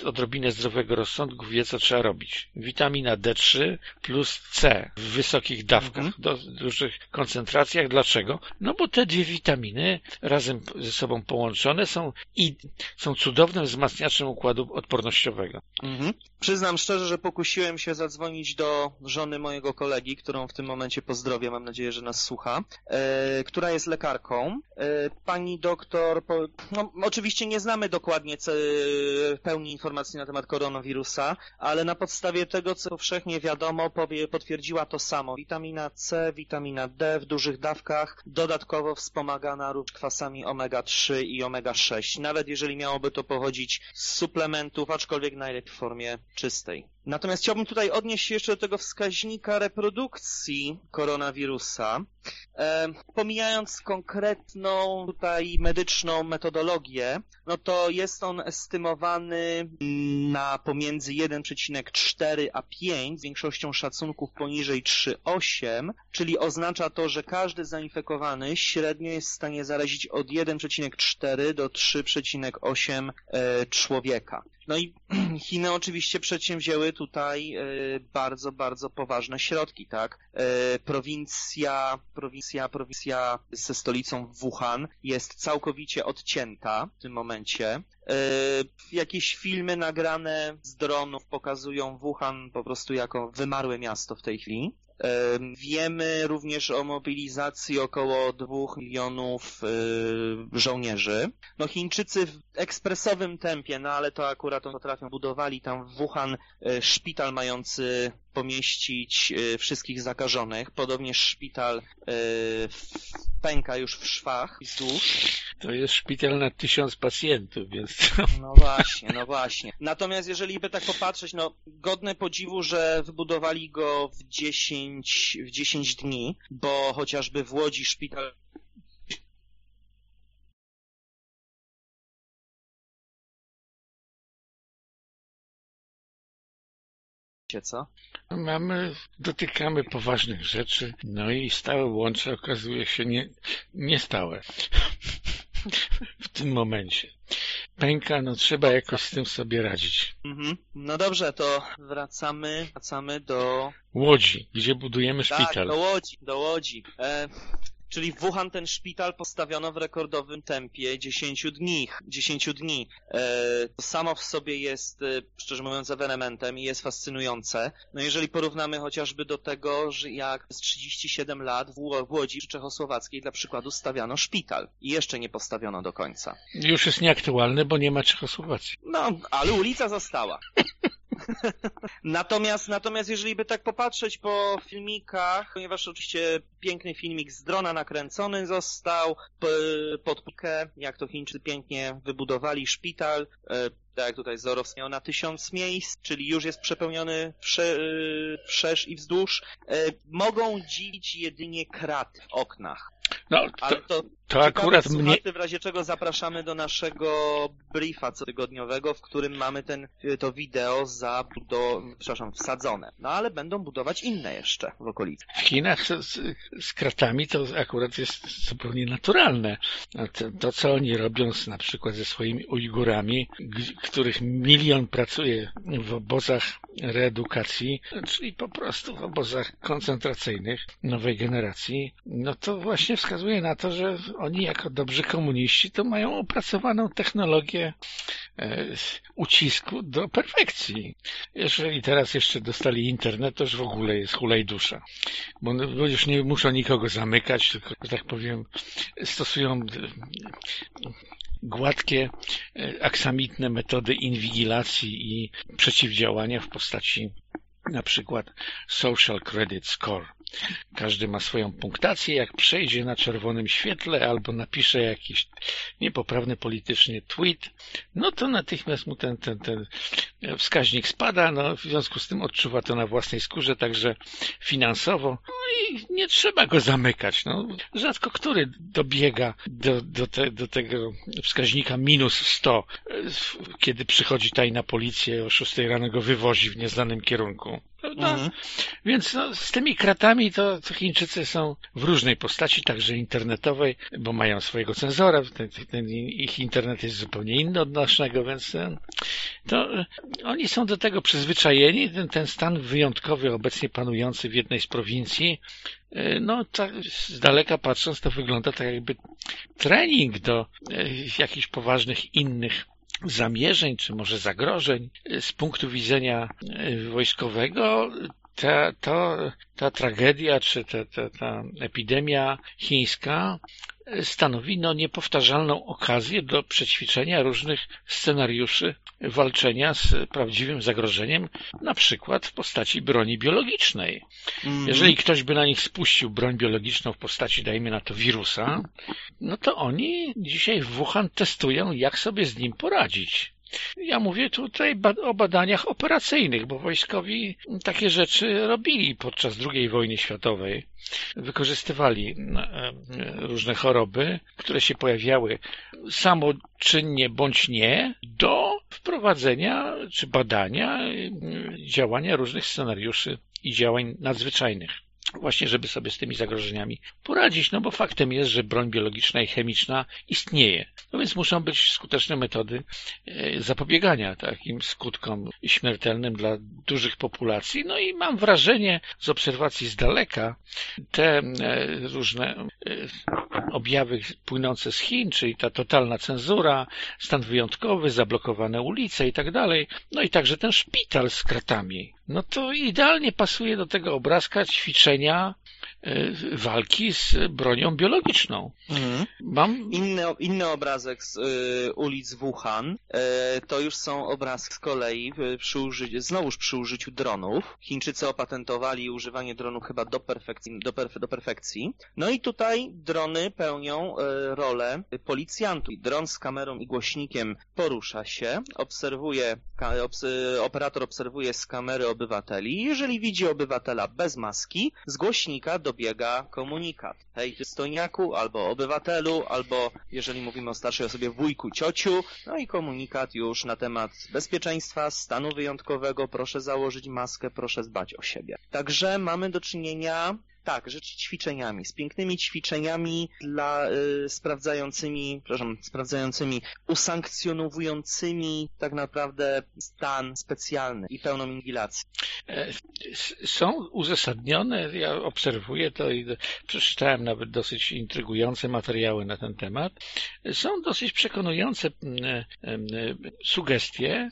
y, odrobinę zdrowego rozsądku, wie, co trzeba robić. Witamina D3 plus C w wysokich dawkach, mhm. do dużych koncentracjach. Dlaczego? No bo te dwie witaminy razem ze sobą połączone są i są cudownym wzmacniaczem układu odpornościowego. Mhm. Przyznam szczerze, że pokusiłem się zadzwonić do żony mojego kolegi, którą w tym momencie pozdrowię, mam nadzieję, że nas słucha, e, która jest lekarką. E, pani doktor, po, no, oczywiście nie znamy dokładnie ce, pełni informacji na temat koronawirusa, ale na podstawie tego, co powszechnie wiadomo, powie, potwierdziła to samo. Witamina C, witamina D w dużych dawkach, dodatkowo wspomagana również kwasami omega-3 i omega-6, nawet jeżeli miałoby to pochodzić z suplementów, aczkolwiek najlepiej w formie czystej. Natomiast chciałbym tutaj odnieść się jeszcze do tego wskaźnika reprodukcji koronawirusa, e, pomijając konkretną tutaj medyczną metodologię, no to jest on estymowany na pomiędzy 1,4 a 5, z większością szacunków poniżej 3,8, czyli oznacza to, że każdy zainfekowany średnio jest w stanie zarazić od 1,4 do 3,8 e, człowieka. No i Chiny oczywiście przedsięwzięły tutaj e, bardzo, bardzo poważne środki, tak? E, prowincja, prowincja, prowincja ze stolicą Wuhan jest całkowicie odcięta w tym momencie. E, jakieś filmy nagrane z dronów pokazują Wuhan po prostu jako wymarłe miasto w tej chwili. Wiemy również o mobilizacji około dwóch milionów żołnierzy. No Chińczycy w ekspresowym tempie, no ale to akurat potrafią, budowali tam w Wuhan szpital mający pomieścić wszystkich zakażonych. Podobnie szpital pęka już w szwach i wzdłuż. To jest szpital na tysiąc pacjentów, więc... No właśnie, no właśnie. Natomiast jeżeli by tak popatrzeć, no godne podziwu, że wybudowali go w 10, w 10 dni, bo chociażby w Łodzi szpital co? Mamy, dotykamy poważnych rzeczy, no i stałe łącze okazuje się nie, nie stałe w tym momencie. Pęka, no trzeba jakoś z tym sobie radzić. Mhm. No dobrze, to wracamy, wracamy do... Łodzi, gdzie budujemy szpital. Tak, do Łodzi, do Łodzi. E, Czyli w Wuhan ten szpital postawiono w rekordowym tempie 10 dni. 10 dni. E, to samo w sobie jest, e, szczerze mówiąc, ewenementem i jest fascynujące. No jeżeli porównamy chociażby do tego, że jak z 37 lat w Łodzi czy Czechosłowackiej dla przykładu stawiano szpital i jeszcze nie postawiono do końca. Już jest nieaktualny, bo nie ma Czechosłowacji. No, ale ulica została. natomiast, natomiast jeżeli by tak popatrzeć po filmikach, ponieważ oczywiście piękny filmik z drona nakręcony został, pod pukę, jak to Chińczycy pięknie wybudowali szpital, e, tak jak tutaj Zoro wspomniał, na tysiąc miejsc, czyli już jest przepełniony wsze, wszerz i wzdłuż. E, mogą dzielić jedynie kraty w oknach. No, to, Ale to, to akurat mnie... w razie czego zapraszamy do naszego briefa cotygodniowego, w którym mamy ten, to wideo za, do, przepraszam, wsadzone. No ale będą budować inne jeszcze w okolicy. W Chinach z, z kratami to akurat jest zupełnie naturalne. To, to, co oni robią z, na przykład ze swoimi Ujgurami, których milion pracuje w obozach reedukacji, czyli po prostu w obozach koncentracyjnych nowej generacji, no to właśnie wskazuje na to, że oni jako dobrzy komuniści to mają opracowaną technologię e, ucisku do perfekcji. Jeżeli teraz jeszcze dostali internet, to już w ogóle jest hulej dusza. Bo, bo już nie muszą nikogo zamykać, tylko, że tak powiem, stosują gładkie, e, aksamitne metody inwigilacji i przeciwdziałania w postaci na przykład Social Credit Score. Każdy ma swoją punktację. Jak przejdzie na czerwonym świetle albo napisze jakiś niepoprawny politycznie tweet, no to natychmiast mu ten, ten, ten wskaźnik spada. No, w związku z tym odczuwa to na własnej skórze, także finansowo. No i nie trzeba go zamykać. No, rzadko który dobiega do, do, te, do tego wskaźnika minus 100, kiedy przychodzi tajna policja o 6 rano go wywozi w nieznanym kierunku. No, mhm. Więc no, z tymi kratami to, to, Chińczycy są w różnej postaci, także internetowej, bo mają swojego cenzora, ten, ten, ich internet jest zupełnie inny od naszego, więc to oni są do tego przyzwyczajeni. Ten, ten stan wyjątkowy obecnie panujący w jednej z prowincji, e, no tak z daleka patrząc to wygląda tak jakby trening do e, jakichś poważnych innych zamierzeń, czy może zagrożeń z punktu widzenia e, wojskowego, ta, to, ta tragedia, czy ta, ta, ta epidemia chińska stanowi no, niepowtarzalną okazję do przećwiczenia różnych scenariuszy walczenia z prawdziwym zagrożeniem, na przykład w postaci broni biologicznej. Mm. Jeżeli ktoś by na nich spuścił broń biologiczną w postaci, dajmy na to, wirusa, no to oni dzisiaj w Wuhan testują, jak sobie z nim poradzić. Ja mówię tutaj o badaniach operacyjnych, bo wojskowi takie rzeczy robili podczas II wojny światowej. Wykorzystywali e, różne choroby, które się pojawiały samoczynnie bądź nie, do wprowadzenia czy badania e, działania różnych scenariuszy i działań nadzwyczajnych właśnie żeby sobie z tymi zagrożeniami poradzić, no bo faktem jest, że broń biologiczna i chemiczna istnieje. No więc muszą być skuteczne metody e, zapobiegania takim skutkom śmiertelnym dla dużych populacji. No i mam wrażenie z obserwacji z daleka, te e, różne e, objawy płynące z Chin, czyli ta totalna cenzura, stan wyjątkowy, zablokowane ulice i tak dalej, no i także ten szpital z kratami. No to idealnie pasuje do tego obrazka ćwiczenia walki z bronią biologiczną. Mhm. Mam... Inny, inny obrazek z y, ulic Wuhan y, to już są obrazki z kolei przy znowuż przy użyciu dronów. Chińczycy opatentowali używanie dronów chyba do perfekcji, do, perf do perfekcji. No i tutaj drony pełnią y, rolę policjantów. Dron z kamerą i głośnikiem porusza się, obserwuje, obs operator obserwuje z kamery obywateli. Jeżeli widzi obywatela bez maski, z głośnika dobiega komunikat. Hej, ty stojniaku, albo obywatelu, albo jeżeli mówimy o starszej osobie wujku, ciociu, no i komunikat już na temat bezpieczeństwa, stanu wyjątkowego, proszę założyć maskę, proszę dbać o siebie. Także mamy do czynienia tak, rzecz ćwiczeniami, z pięknymi ćwiczeniami dla y, sprawdzającymi, przepraszam, sprawdzającymi, usankcjonowującymi tak naprawdę stan specjalny i pełną inwigilacji. E, są uzasadnione, ja obserwuję to i przeczytałem nawet dosyć intrygujące materiały na ten temat. Są dosyć przekonujące sugestie,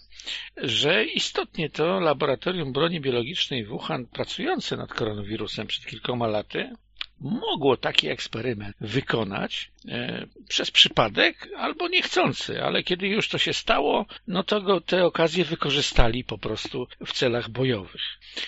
że istotnie to laboratorium broni biologicznej Wuhan pracujące nad koronawirusem przed kilkoma laty mogło taki eksperyment wykonać e, przez przypadek albo niechcący, ale kiedy już to się stało, no to go te okazje wykorzystali po prostu w celach bojowych.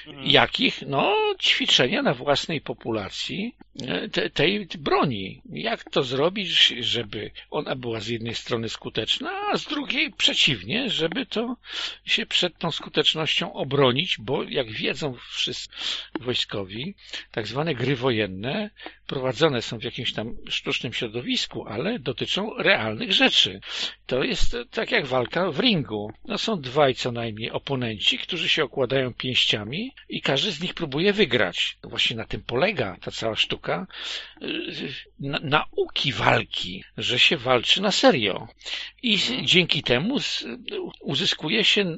Mhm. Jakich? No, ćwiczenia na własnej populacji e, te, tej broni. Jak to zrobić, żeby ona była z jednej strony skuteczna, a z drugiej przeciwnie, żeby to się przed tą skutecznością obronić, bo jak wiedzą wszyscy wojskowi, tak zwane gry wojenne prowadzone są w jakimś tam sztucznym środowisku, ale dotyczą realnych rzeczy. To jest tak jak walka w ringu. No są dwaj co najmniej oponenci, którzy się okładają pięściami i każdy z nich próbuje wygrać. Właśnie na tym polega ta cała sztuka na, nauki walki, że się walczy na serio. I dzięki temu uzyskuje się,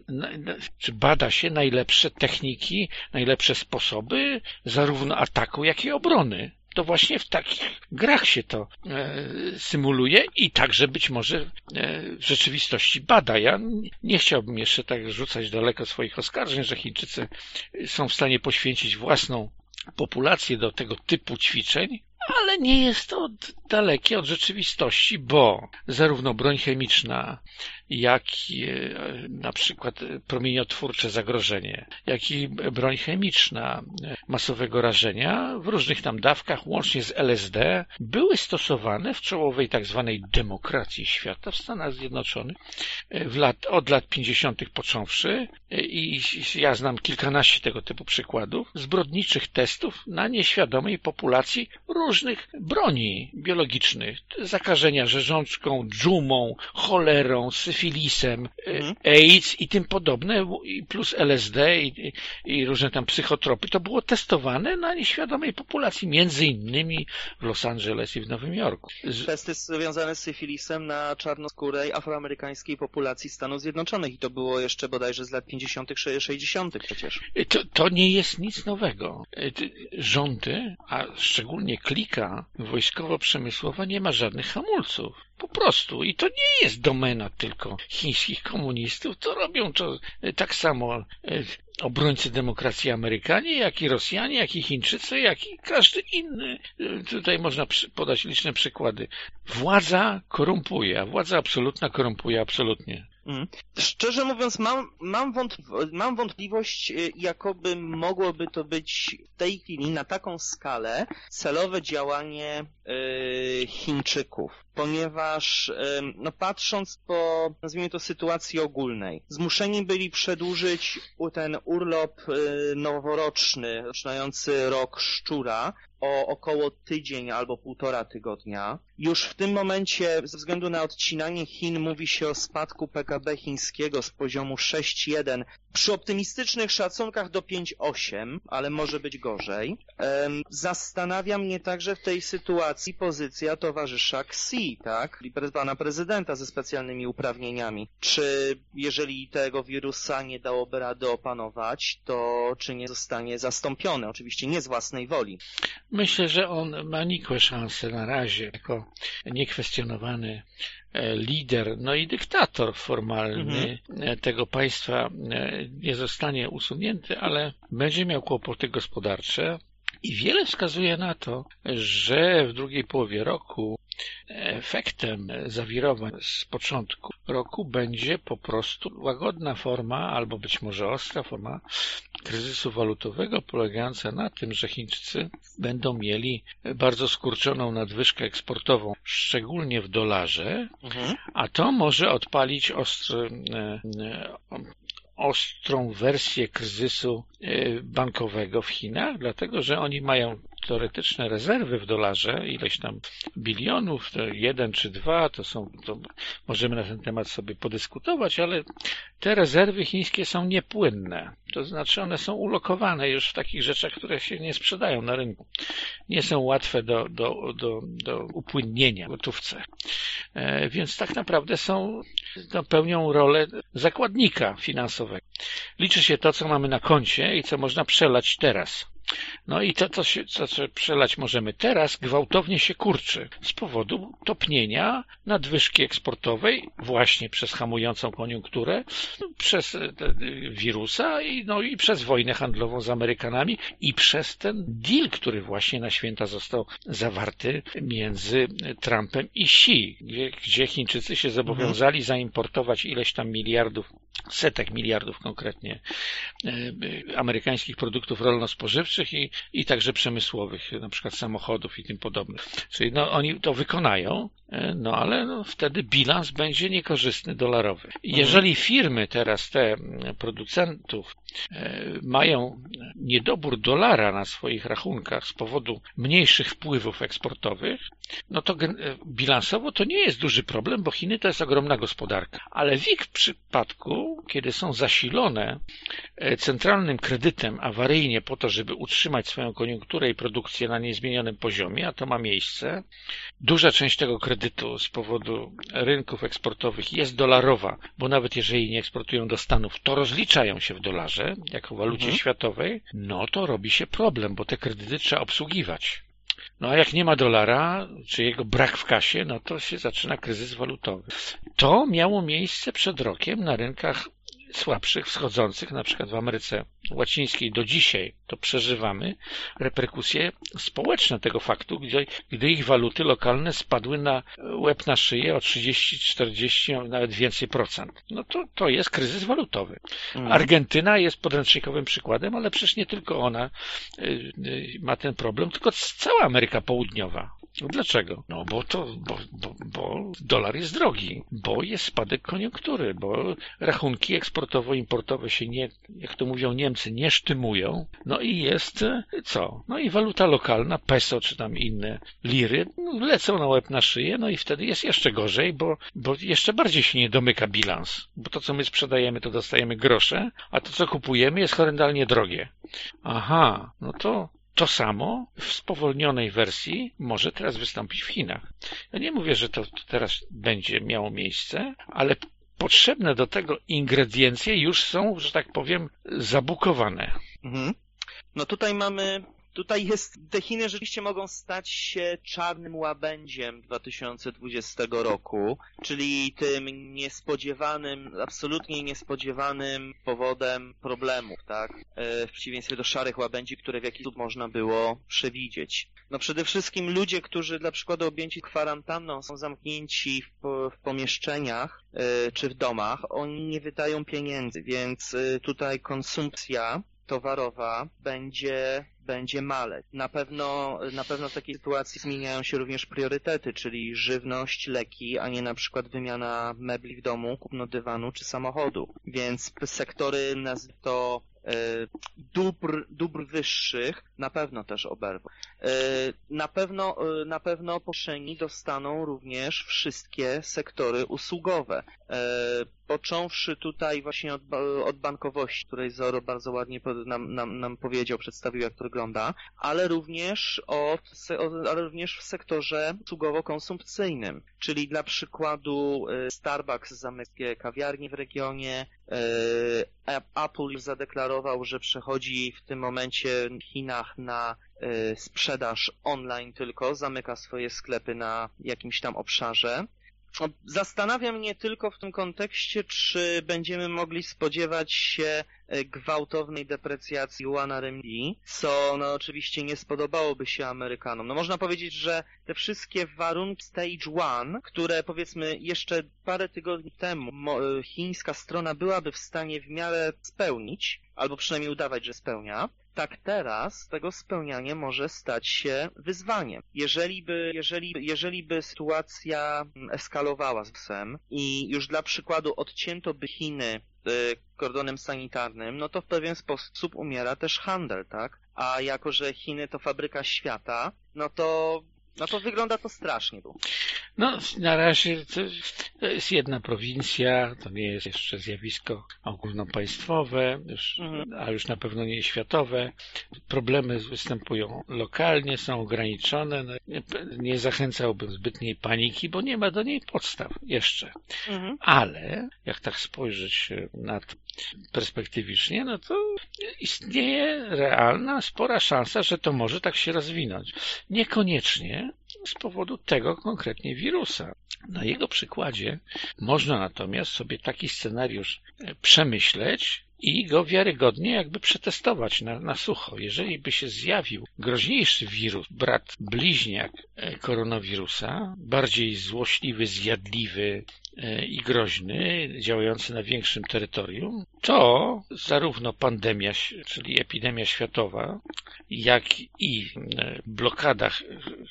czy bada się najlepsze techniki, najlepsze sposoby zarówno ataku, jak i obrony to właśnie w takich grach się to e, symuluje i także być może e, w rzeczywistości bada. Ja nie chciałbym jeszcze tak rzucać daleko swoich oskarżeń, że Chińczycy są w stanie poświęcić własną populację do tego typu ćwiczeń, ale nie jest to dalekie od rzeczywistości, bo zarówno broń chemiczna, jak e, na przykład promieniotwórcze zagrożenie, jak i broń chemiczna masowego rażenia w różnych tam dawkach, łącznie z LSD, były stosowane w czołowej tak zwanej demokracji świata w Stanach Zjednoczonych e, lat, od lat 50. począwszy e, i ja znam kilkanaście tego typu przykładów zbrodniczych testów na nieświadomej populacji różnych broni biologicznych, zakażenia rzeżączką, dżumą, cholerą, syfilisem, e, mhm. AIDS i tym podobne, plus LSD i, i różne tam psychotropy, to było testowane na nieświadomej populacji, między innymi w Los Angeles i w Nowym Jorku. Z... Testy związane z syfilisem na czarnoskórej afroamerykańskiej populacji Stanów Zjednoczonych i to było jeszcze bodajże z lat 50., 60. przecież. E, to, to nie jest nic nowego. E, rządy, a szczególnie klika wojskowo-przemysłowa nie ma żadnych hamulców. Po prostu. I to nie jest domena tylko chińskich komunistów. To robią to e, tak samo e, obrońcy demokracji Amerykanie, jak i Rosjanie, jak i Chińczycy, jak i każdy inny. E, tutaj można podać liczne przykłady. Władza korumpuje, a władza absolutna korumpuje absolutnie. Mm. Szczerze mówiąc, mam, mam, mam wątpliwość, y, jakoby mogłoby to być w tej chwili na taką skalę celowe działanie yy, Chińczyków, ponieważ yy, no patrząc po, nazwijmy to, sytuacji ogólnej, zmuszeni byli przedłużyć ten urlop yy, noworoczny, zaczynający rok szczura, o około tydzień albo półtora tygodnia. Już w tym momencie, ze względu na odcinanie Chin, mówi się o spadku PKB chińskiego z poziomu 6,1 przy optymistycznych szacunkach do 5,8, ale może być gorzej. Zastanawia mnie także w tej sytuacji pozycja towarzysza Xi, tak? Pana prezydenta ze specjalnymi uprawnieniami. Czy jeżeli tego wirusa nie dałoby rady opanować, to czy nie zostanie zastąpiony? Oczywiście nie z własnej woli. Myślę, że on ma nikłe szanse na razie, jako niekwestionowany e, lider, no i dyktator formalny mhm. tego państwa nie zostanie usunięty, ale będzie miał kłopoty gospodarcze, i wiele wskazuje na to, że w drugiej połowie roku efektem zawirowań z początku roku będzie po prostu łagodna forma, albo być może ostra forma kryzysu walutowego, polegająca na tym, że Chińczycy będą mieli bardzo skurczoną nadwyżkę eksportową, szczególnie w dolarze, mhm. a to może odpalić ostry, e, ostrą wersję kryzysu e, bankowego w Chinach, dlatego że oni mają teoretyczne rezerwy w dolarze, ileś tam bilionów, to jeden czy dwa, to są, to możemy na ten temat sobie podyskutować, ale te rezerwy chińskie są niepłynne. To znaczy one są ulokowane już w takich rzeczach, które się nie sprzedają na rynku. Nie są łatwe do, do, do, do upłynnienia w gotówce. E, więc tak naprawdę są, no, pełnią rolę zakładnika finansowego. Liczy się to, co mamy na koncie i co można przelać teraz. No i to, co, się, co, co przelać możemy teraz, gwałtownie się kurczy z powodu topnienia nadwyżki eksportowej właśnie przez hamującą koniunkturę, przez wirusa i, no, i przez wojnę handlową z Amerykanami i przez ten deal, który właśnie na święta został zawarty między Trumpem i Xi, gdzie, gdzie Chińczycy się zobowiązali mhm. zaimportować ileś tam miliardów setek miliardów konkretnie e, amerykańskich produktów rolno-spożywczych i, i także przemysłowych, na przykład samochodów i tym podobnych. Czyli no, oni to wykonają, no ale no, wtedy bilans będzie niekorzystny dolarowy. Mhm. Jeżeli firmy teraz te producentów e, mają niedobór dolara na swoich rachunkach z powodu mniejszych wpływów eksportowych, no to bilansowo to nie jest duży problem, bo Chiny to jest ogromna gospodarka. Ale w ich przypadku, kiedy są zasilone e, centralnym kredytem awaryjnie po to, żeby utrzymać swoją koniunkturę i produkcję na niezmienionym poziomie, a to ma miejsce, duża część tego kredytu z powodu rynków eksportowych jest dolarowa, bo nawet jeżeli nie eksportują do Stanów, to rozliczają się w dolarze jako walucie mhm. światowej, no to robi się problem, bo te kredyty trzeba obsługiwać. No a jak nie ma dolara, czy jego brak w kasie, no to się zaczyna kryzys walutowy. To miało miejsce przed rokiem na rynkach słabszych, wschodzących, na przykład w Ameryce Łacińskiej do dzisiaj, to przeżywamy reperkusje społeczne tego faktu, gdzie, gdy ich waluty lokalne spadły na łeb na szyję o 30, 40, nawet więcej procent. No to, to jest kryzys walutowy. Mhm. Argentyna jest podręcznikowym przykładem, ale przecież nie tylko ona y, y, ma ten problem, tylko cała Ameryka Południowa. No dlaczego? No bo to, bo, bo, bo dolar jest drogi, bo jest spadek koniunktury, bo rachunki eksportowo-importowe się nie, jak to mówią Niemcy, nie sztymują. No i jest co? No i waluta lokalna, peso czy tam inne liry no, lecą na łeb na szyję, no i wtedy jest jeszcze gorzej, bo, bo jeszcze bardziej się nie domyka bilans. Bo to, co my sprzedajemy, to dostajemy grosze, a to, co kupujemy, jest horrendalnie drogie. Aha, no to to samo w spowolnionej wersji może teraz wystąpić w Chinach. Ja nie mówię, że to teraz będzie miało miejsce, ale potrzebne do tego ingrediencje już są, że tak powiem, zabukowane. Mhm. No tutaj mamy Tutaj jest, te Chiny rzeczywiście mogą stać się czarnym łabędziem 2020 roku, czyli tym niespodziewanym, absolutnie niespodziewanym powodem problemów, tak? E, w przeciwieństwie do szarych łabędzi, które w jakiś sposób można było przewidzieć. No przede wszystkim ludzie, którzy dla przykładu objęci kwarantanną są zamknięci w, w pomieszczeniach e, czy w domach, oni nie wydają pieniędzy, więc e, tutaj konsumpcja towarowa będzie będzie maleć. Na pewno, na pewno w takiej sytuacji zmieniają się również priorytety, czyli żywność, leki, a nie na przykład wymiana mebli w domu, kupno dywanu czy samochodu. Więc sektory, nazwy to e, dóbr, dóbr wyższych na pewno też oberwą. E, na pewno, e, na pewno poszeni dostaną również wszystkie sektory usługowe począwszy tutaj właśnie od, od bankowości, której Zoro bardzo ładnie nam, nam, nam powiedział, przedstawił jak to wygląda, ale również, od, ale również w sektorze usługowo-konsumpcyjnym, czyli dla przykładu y, Starbucks zamykuje kawiarnie w regionie, y, Apple już zadeklarował, że przechodzi w tym momencie w Chinach na y, sprzedaż online tylko, zamyka swoje sklepy na jakimś tam obszarze. Zastanawia mnie tylko w tym kontekście, czy będziemy mogli spodziewać się e, gwałtownej deprecjacji Juana Renminbi, co no oczywiście nie spodobałoby się Amerykanom. No można powiedzieć, że te wszystkie warunki stage one, które powiedzmy jeszcze parę tygodni temu e, chińska strona byłaby w stanie w miarę spełnić, albo przynajmniej udawać, że spełnia, tak teraz tego spełnianie może stać się wyzwaniem. Jeżeli by, jeżeli, jeżeli by sytuacja eskalowała z psem i już dla przykładu odcięto by Chiny y, kordonem sanitarnym, no to w pewien sposób umiera też handel, tak? A jako, że Chiny to fabryka świata, no to no to wygląda to strasznie tu. No, na razie to jest jedna prowincja, to nie jest jeszcze zjawisko ogólnopaństwowe, już, mhm. a już na pewno nie światowe. Problemy występują lokalnie, są ograniczone. No, nie, nie zachęcałbym zbytniej paniki, bo nie ma do niej podstaw jeszcze. Mhm. Ale jak tak spojrzeć na to perspektywicznie, no to istnieje realna, spora szansa, że to może tak się rozwinąć. Niekoniecznie z powodu tego konkretnie wirusa. Na jego przykładzie można natomiast sobie taki scenariusz e, przemyśleć i go wiarygodnie jakby przetestować na, na sucho. Jeżeli by się zjawił groźniejszy wirus, brat bliźniak e, koronawirusa, bardziej złośliwy, zjadliwy, E, i groźny, działający na większym terytorium, to zarówno pandemia, czyli epidemia światowa, jak i e, blokada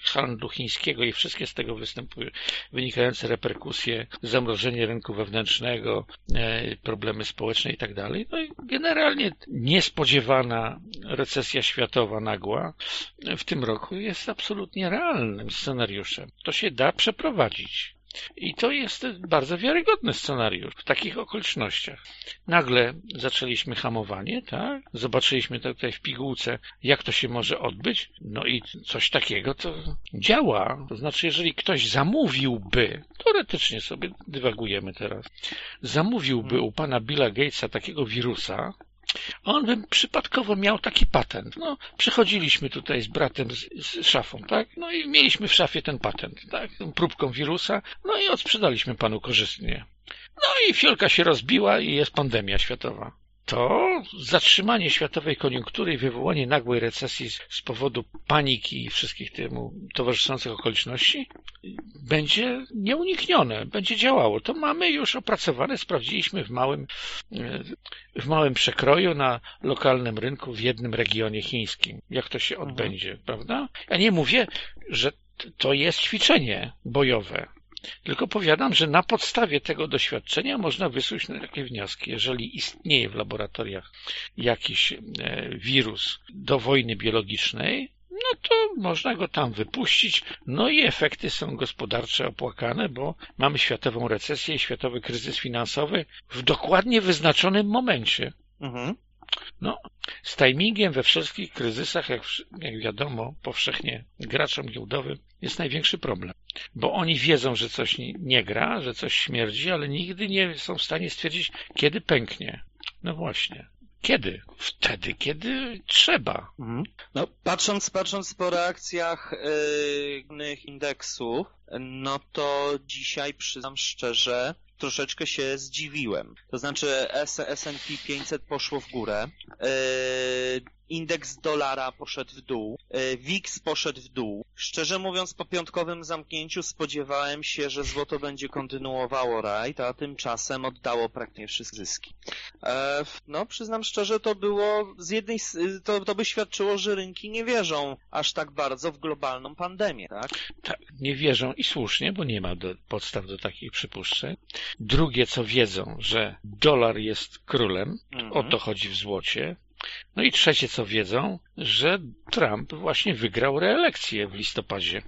handlu chińskiego i wszystkie z tego wynikające reperkusje, zamrożenie rynku wewnętrznego, problemy społeczne i tak. No generalnie niespodziewana recesja światowa nagła w tym roku jest absolutnie realnym scenariuszem. To się da przeprowadzić. I to jest bardzo wiarygodny scenariusz w takich okolicznościach. Nagle zaczęliśmy hamowanie, tak? Zobaczyliśmy tutaj w pigułce, jak to się może odbyć. No i coś takiego to działa. To znaczy, jeżeli ktoś zamówiłby, teoretycznie sobie dywagujemy teraz, zamówiłby u pana Billa Gatesa takiego wirusa, on by przypadkowo miał taki patent. No, przychodziliśmy tutaj z bratem z, z, szafą, tak? No i mieliśmy w szafie ten patent, tak? Próbką wirusa, no i odsprzedaliśmy panu korzystnie. No i fiolka się rozbiła i jest pandemia światowa to zatrzymanie światowej koniunktury i wywołanie nagłej recesji z powodu paniki i wszystkich temu towarzyszących okoliczności będzie nieuniknione, będzie działało. To mamy już opracowane, sprawdziliśmy w małym, w małym przekroju na lokalnym rynku w jednym regionie chińskim, jak to się mhm. odbędzie, prawda? Ja nie mówię, że to jest ćwiczenie bojowe. Tylko powiadam, że na podstawie tego doświadczenia można wysłuć takie wnioski. Jeżeli istnieje w laboratoriach jakiś e, wirus do wojny biologicznej, no to można go tam wypuścić. No i efekty są gospodarcze opłakane, bo mamy światową recesję i światowy kryzys finansowy w dokładnie wyznaczonym momencie. Mhm. No, z timingiem we wszystkich kryzysach, jak, jak wiadomo, powszechnie graczom giełdowym jest największy problem. Bo oni wiedzą, że coś nie gra, że coś śmierdzi, ale nigdy nie są w stanie stwierdzić, kiedy pęknie. No właśnie. Kiedy? Wtedy, kiedy trzeba. Mhm. No, patrząc, patrząc po reakcjach yy, indeksów, no to dzisiaj przyznam szczerze, troszeczkę się zdziwiłem. To znaczy S&P 500 poszło w górę, yy, indeks dolara poszedł w dół, yy, WIX poszedł w dół. Szczerze mówiąc, po piątkowym zamknięciu spodziewałem się, że złoto będzie kontynuowało rajd, a tymczasem oddało praktycznie wszystkie zyski. E, no, przyznam szczerze, to było z jednej, to, to by świadczyło, że rynki nie wierzą aż tak bardzo w globalną pandemię, tak? Tak, nie wierzą i słusznie, bo nie ma do, podstaw do takich przypuszczeń. Drugie, co wiedzą, że dolar jest królem, mhm. o to chodzi w złocie. No i trzecie, co wiedzą, że Trump właśnie wygrał reelekcję w listopadzie.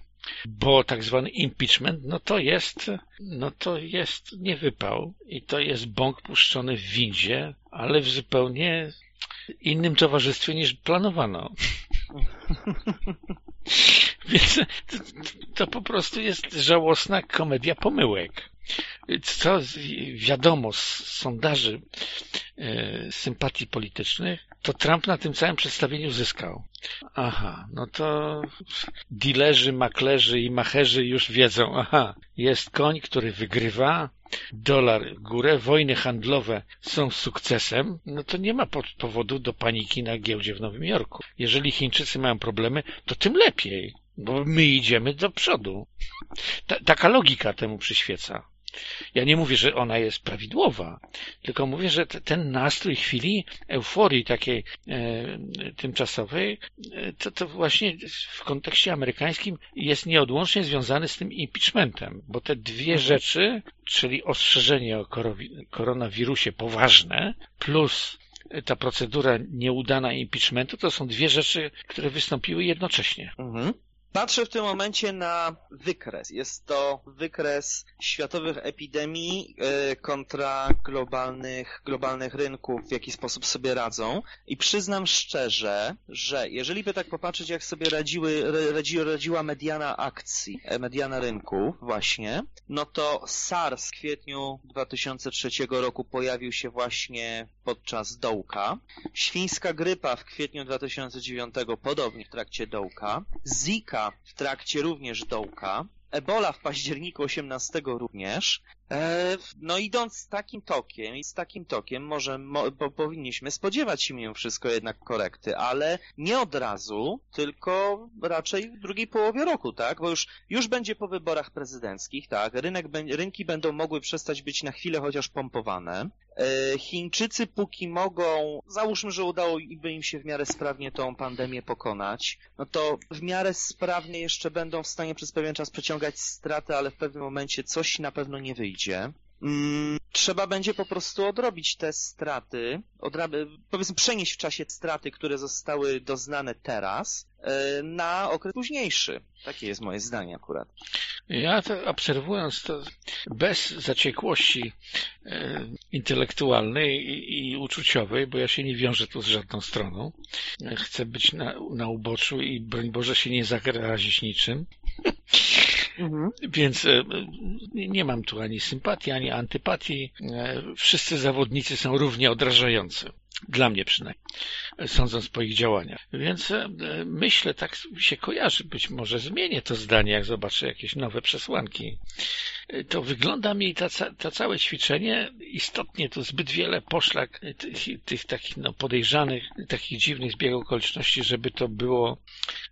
Bo tak zwany impeachment, no to jest, no to jest niewypał i to jest bąk puszczony w windzie, ale w zupełnie innym towarzystwie niż planowano. Więc to, to, po prostu jest żałosna komedia pomyłek. Co wiadomo z sondaży e, sympatii politycznych, to Trump na tym całym przedstawieniu zyskał. Aha, no to dilerzy, maklerzy i macherzy już wiedzą, aha, jest koń, który wygrywa, dolar górę, wojny handlowe są sukcesem, no to nie ma powodu do paniki na giełdzie w Nowym Jorku. Jeżeli Chińczycy mają problemy, to tym lepiej, bo my idziemy do przodu. Ta, taka logika temu przyświeca. Ja nie mówię, że ona jest prawidłowa, tylko mówię, że ten nastrój chwili euforii takiej e, tymczasowej, e, to, to właśnie w kontekście amerykańskim jest nieodłącznie związany z tym impeachmentem, bo te dwie mhm. rzeczy, czyli ostrzeżenie o koronawirusie poważne, plus ta procedura nieudana impeachmentu, to są dwie rzeczy, które wystąpiły jednocześnie. Mhm. Patrzę w tym momencie na wykres. Jest to wykres światowych epidemii e, kontra globalnych, globalnych rynków, w jaki sposób sobie radzą. I przyznam szczerze, że jeżeli by tak popatrzeć, jak sobie radziły, radzi, radziła mediana akcji, e, mediana rynku właśnie, no to SARS w kwietniu 2003 roku pojawił się właśnie podczas dołka. Świńska grypa w kwietniu 2009 podobnie w trakcie dołka. Zika w trakcie również dołka, Ebola w październiku 18 również. E, no idąc z takim tokiem i z takim tokiem może mo, po, powinniśmy spodziewać się mimo wszystko jednak korekty, ale nie od razu, tylko raczej w drugiej połowie roku, tak? Bo już, już będzie po wyborach prezydenckich, tak? Rynek, rynki będą mogły przestać być na chwilę chociaż pompowane. E, Chińczycy póki mogą, załóżmy, że udało im się w miarę sprawnie tą pandemię pokonać, no to w miarę sprawnie jeszcze będą w stanie przez pewien czas przeciągać straty, ale w pewnym momencie coś na pewno nie wyjdzie. Mm, trzeba będzie po prostu odrobić te straty, powiedzmy przenieść w czasie straty, które zostały doznane teraz, e, na okres późniejszy. Takie jest moje zdanie akurat. Ja to obserwując to bez zaciekłości e, intelektualnej i, i, uczuciowej, bo ja się nie wiążę tu z żadną stroną. Chcę być na, na uboczu i broń Boże się nie zagrazić niczym. Mhm. Więc e, nie mam tu ani sympatii, ani antypatii. E, wszyscy zawodnicy są równie odrażający. Dla mnie przynajmniej, sądząc po ich działaniach. Więc e, myślę, tak się kojarzy, być może zmienię to zdanie, jak zobaczę jakieś nowe przesłanki. E, to wygląda mi ta, ta całe ćwiczenie istotnie tu zbyt wiele poszlak tych, tych takich no, podejrzanych, takich dziwnych zbiegów okoliczności, żeby to było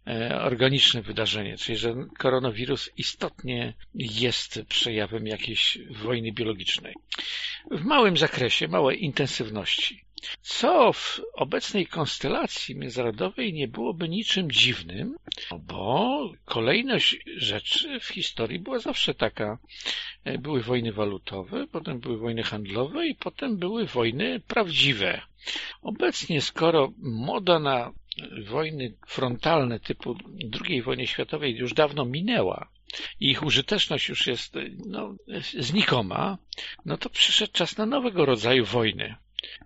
e, organiczne wydarzenie, czyli że koronawirus istotnie jest przejawem jakiejś wojny biologicznej. W małym zakresie, małej intensywności co w obecnej konstelacji międzynarodowej nie byłoby niczym dziwnym, bo kolejność rzeczy w historii była zawsze taka. E, były wojny walutowe, potem były wojny handlowe i potem były wojny prawdziwe. Obecnie, skoro moda na wojny frontalne typu II wojny światowej już dawno minęła, i ich użyteczność już jest no, znikoma, no to przyszedł czas na nowego rodzaju wojny.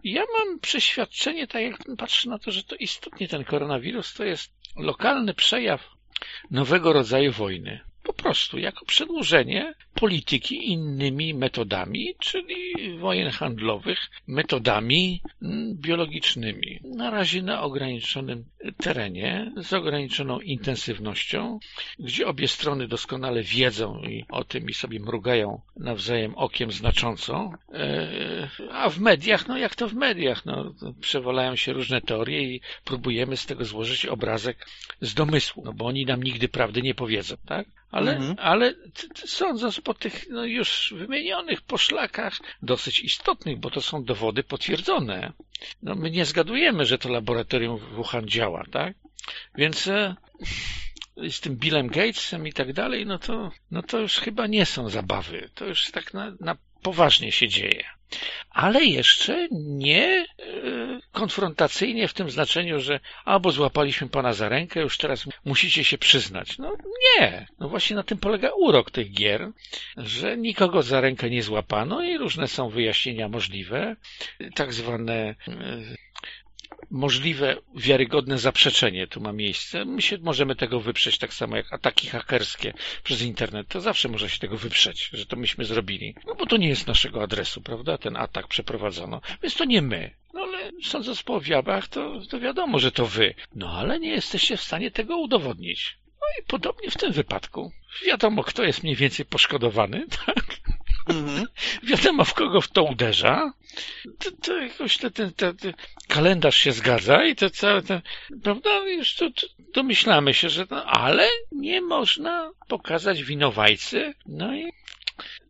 Ja mam przeświadczenie, tak jak patrzę na to, że to istotnie ten koronawirus to jest lokalny przejaw nowego rodzaju wojny. Po prostu jako przedłużenie polityki innymi metodami, czyli wojen handlowych, metodami mm, biologicznymi. Na razie na ograniczonym terenie, z ograniczoną intensywnością, gdzie obie strony doskonale wiedzą i o tym i sobie mrugają nawzajem okiem znacząco, e, a w mediach, no jak to w mediach, no przewalają się różne teorie i próbujemy z tego złożyć obrazek z domysłu, no bo oni nam nigdy prawdy nie powiedzą, tak? Ale, mhm. ale sądząc po tych no, już wymienionych poszlakach, dosyć istotnych, bo to są dowody potwierdzone, no, my nie zgadujemy, że to laboratorium w Wuhan działa, tak? Więc e, z tym Billem Gatesem i tak dalej, no to, no to już chyba nie są zabawy. To już tak na, na poważnie się dzieje ale jeszcze nie e, konfrontacyjnie w tym znaczeniu, że albo złapaliśmy pana za rękę, już teraz musicie się przyznać. No nie. No właśnie na tym polega urok tych gier, że nikogo za rękę nie złapano i różne są wyjaśnienia możliwe, tak zwane e, możliwe, wiarygodne zaprzeczenie tu ma miejsce. My się możemy tego wyprzeć, tak samo jak ataki hakerskie przez internet. To zawsze można się tego wyprzeć, że to myśmy zrobili. No bo to nie jest naszego adresu, prawda? Ten atak przeprowadzono. Więc to nie my. No ale sądząc po objawach, to, to wiadomo, że to wy. No ale nie jesteście w stanie tego udowodnić. No i podobnie w tym wypadku. Wiadomo, kto jest mniej więcej poszkodowany, tak? Mhm. Wiadomo, w kogo w to uderza. To, to jakoś ten, ten, ten, kalendarz się zgadza i to całe ten, prawda, już to, to domyślamy się, że no, ale nie można pokazać winowajcy. No i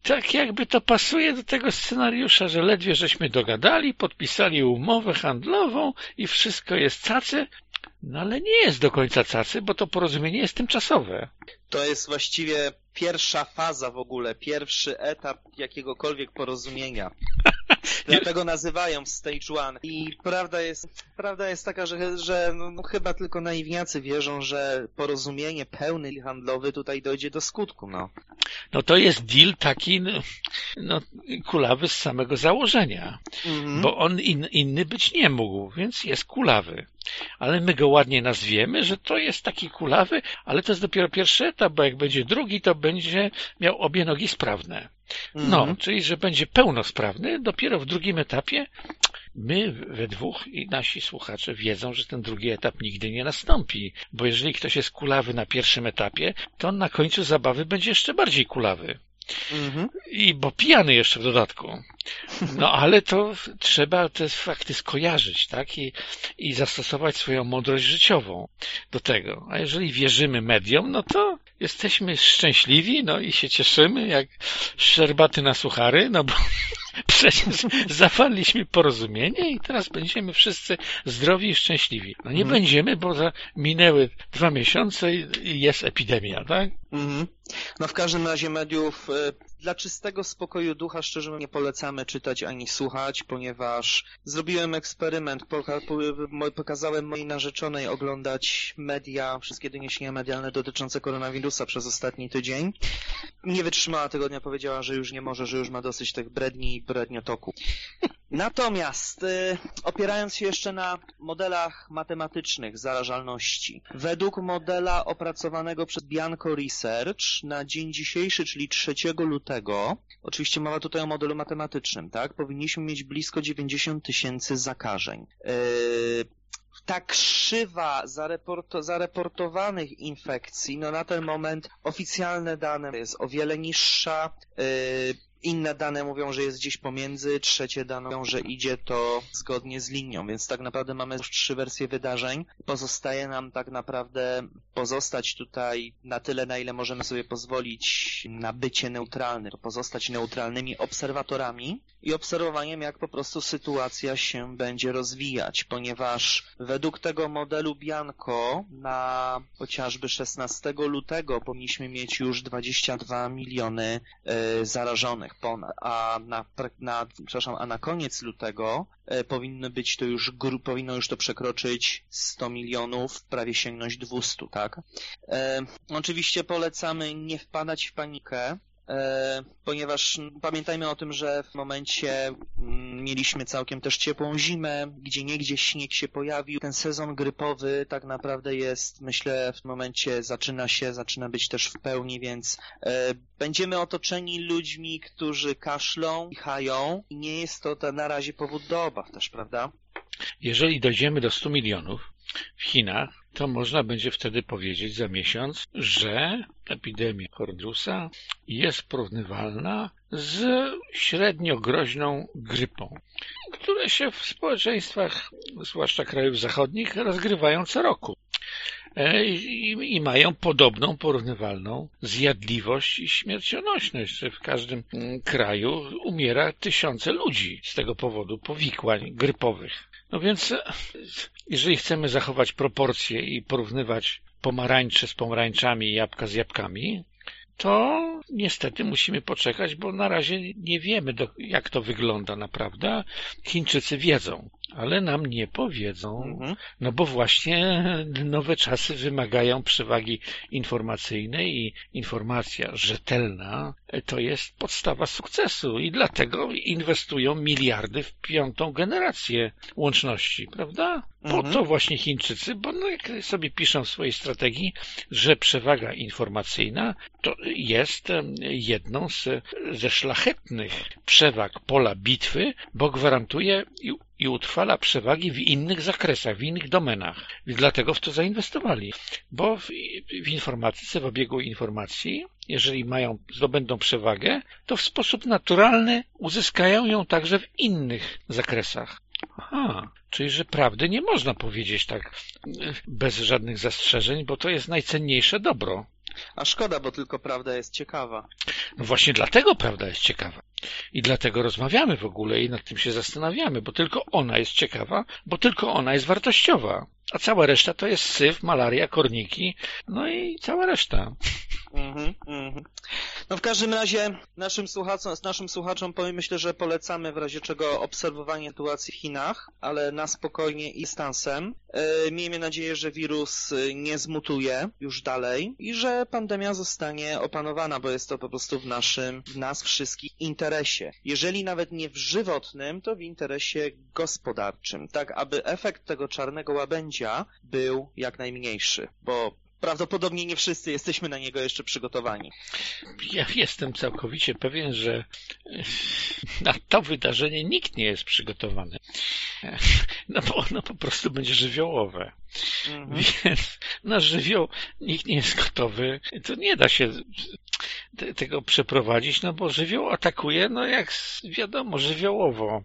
tak jakby to pasuje do tego scenariusza, że ledwie żeśmy dogadali, podpisali umowę handlową i wszystko jest cacy, no ale nie jest do końca cacy, bo to porozumienie jest tymczasowe. To jest właściwie pierwsza faza w ogóle, pierwszy etap jakiegokolwiek porozumienia. Dlatego nazywają stage one. I prawda jest, prawda jest taka, że, że no, no, chyba tylko naiwniacy wierzą, że porozumienie pełny i handlowy tutaj dojdzie do skutku, no. No to jest deal taki, no, no kulawy z samego założenia. Mhm. Bo on in, inny być nie mógł, więc jest kulawy. Ale my go ładnie nazwiemy, że to jest taki kulawy, ale to jest dopiero pierwszy etap, bo jak będzie drugi, to będzie miał obie nogi sprawne. No, mhm. czyli że będzie pełnosprawny dopiero w drugim etapie. My we dwóch i nasi słuchacze wiedzą, że ten drugi etap nigdy nie nastąpi, bo jeżeli ktoś jest kulawy na pierwszym etapie, to on na końcu zabawy będzie jeszcze bardziej kulawy. Mhm. I bo pijany jeszcze w dodatku. No ale to trzeba te fakty skojarzyć, tak? I, I zastosować swoją mądrość życiową do tego. A jeżeli wierzymy mediom, no to jesteśmy szczęśliwi, no i się cieszymy, jak szczerbaty na suchary, no bo przecież zawarliśmy porozumienie i teraz będziemy wszyscy zdrowi i szczęśliwi. No nie mhm. będziemy, bo za, minęły dwa miesiące i jest epidemia, tak? Mhm. No w każdym razie mediów y, dla czystego spokoju ducha szczerze nie polecamy czytać ani słuchać, ponieważ zrobiłem eksperyment, poka pokazałem mojej narzeczonej oglądać media, wszystkie doniesienia medialne dotyczące koronawirusa przez ostatni tydzień. Nie wytrzymała tego dnia, powiedziała, że już nie może, że już ma dosyć tych bredni i bredniotoku. Natomiast y, opierając się jeszcze na modelach matematycznych zarażalności, według modela opracowanego przez Bianco Research na dzień dzisiejszy, czyli 3 lutego, oczywiście mowa tutaj o modelu matematycznym, tak, powinniśmy mieć blisko 90 tysięcy zakażeń. Y, ta krzywa zareporto, zareportowanych infekcji, no na ten moment oficjalne dane jest o wiele niższa. Yy, inne dane mówią, że jest gdzieś pomiędzy, trzecie dane mówią, że idzie to zgodnie z linią, więc tak naprawdę mamy już trzy wersje wydarzeń. Pozostaje nam tak naprawdę pozostać tutaj na tyle, na ile możemy sobie pozwolić na bycie neutralny, pozostać neutralnymi obserwatorami i obserwowaniem, jak po prostu sytuacja się będzie rozwijać, ponieważ według tego modelu Bianco na chociażby 16 lutego powinniśmy mieć już 22 miliony y, zarażonych a na, na, przepraszam, a na koniec lutego e, powinno być to już, powinno już to przekroczyć 100 milionów, prawie sięgnąć 200, tak? E, oczywiście polecamy nie wpadać w panikę, ponieważ pamiętajmy o tym, że w momencie mm, mieliśmy całkiem też ciepłą zimę, gdzie niegdzie śnieg się pojawił. Ten sezon grypowy tak naprawdę jest, myślę, w momencie zaczyna się, zaczyna być też w pełni, więc e, będziemy otoczeni ludźmi, którzy kaszlą, chają i nie jest to na razie powód do obaw też, prawda? Jeżeli dojdziemy do 100 milionów w Chinach, to można będzie wtedy powiedzieć za miesiąc, że epidemia koronawirusa jest porównywalna z średnio groźną grypą, które się w społeczeństwach, zwłaszcza krajów zachodnich, rozgrywają co roku. E, I, i, mają podobną, porównywalną zjadliwość i śmiercionośność, w każdym mm, kraju umiera tysiące ludzi z tego powodu powikłań grypowych. No więc e, jeżeli chcemy zachować proporcje i porównywać pomarańcze z pomarańczami i jabłka z jabłkami, to niestety musimy poczekać, bo na razie nie wiemy, jak to wygląda naprawdę. Chińczycy wiedzą ale nam nie powiedzą, mhm. no bo właśnie nowe czasy wymagają przewagi informacyjnej i informacja rzetelna to jest podstawa sukcesu i dlatego inwestują miliardy w piątą generację łączności, prawda? Po mhm. to właśnie Chińczycy, bo no jak sobie piszą w swojej strategii, że przewaga informacyjna to jest jedną z, ze szlachetnych przewag pola bitwy, bo gwarantuje i, utrwala przewagi w innych zakresach, w innych domenach. I dlatego w to zainwestowali, bo w, w informatyce, w obiegu informacji, jeżeli mają, zdobędą przewagę, to w sposób naturalny uzyskają ją także w innych zakresach. Aha, czyli że prawdy nie można powiedzieć tak bez żadnych zastrzeżeń, bo to jest najcenniejsze dobro. A szkoda, bo tylko prawda jest ciekawa. No właśnie dlatego prawda jest ciekawa. I dlatego rozmawiamy w ogóle i nad tym się zastanawiamy, bo tylko ona jest ciekawa, bo tylko ona jest wartościowa. A cała reszta to jest syf, malaria, korniki, no i cała reszta. Mm -hmm, No w każdym razie naszym słuchaczom, naszym słuchaczom myślę, że polecamy w razie czego obserwowanie sytuacji w Chinach, ale na spokojnie i stansem. E, miejmy nadzieję, że wirus e, nie zmutuje już dalej i że pandemia zostanie opanowana, bo jest to po prostu w naszym, w nas wszystkich interesie. Jeżeli nawet nie w żywotnym, to w interesie gospodarczym, tak aby efekt tego czarnego łabędzia był jak najmniejszy, bo prawdopodobnie nie wszyscy jesteśmy na niego jeszcze przygotowani. Ja jestem całkowicie pewien, że na to wydarzenie nikt nie jest przygotowany. No bo ono po prostu będzie żywiołowe. Mhm. Więc na żywioł nikt nie jest gotowy. To nie da się tego przeprowadzić, no bo żywioł atakuje, no jak wiadomo, żywiołowo.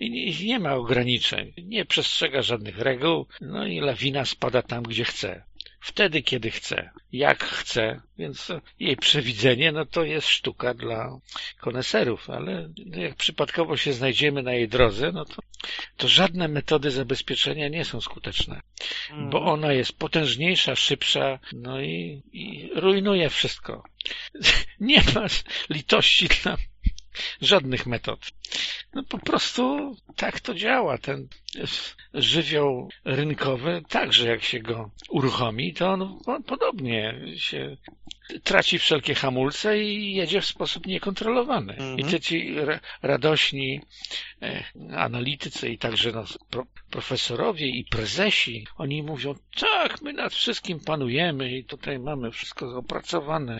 I nie, nie ma ograniczeń. Nie przestrzega żadnych reguł, no i lawina spada tam, gdzie chce wtedy, kiedy chce, jak chce, więc jej przewidzenie no to jest sztuka dla koneserów, ale jak przypadkowo się znajdziemy na jej drodze, no to, to żadne metody zabezpieczenia nie są skuteczne, mm. bo ona jest potężniejsza, szybsza, no i, i rujnuje wszystko. Nie ma litości dla żadnych metod. No po prostu tak to działa. Ten żywioł rynkowy, także jak się go uruchomi, to on, on podobnie się traci wszelkie hamulce i jedzie w sposób niekontrolowany. I mhm. te ci radośni e, analitycy i także no, pro, profesorowie i prezesi, oni mówią, tak, my nad wszystkim panujemy i tutaj mamy wszystko opracowane.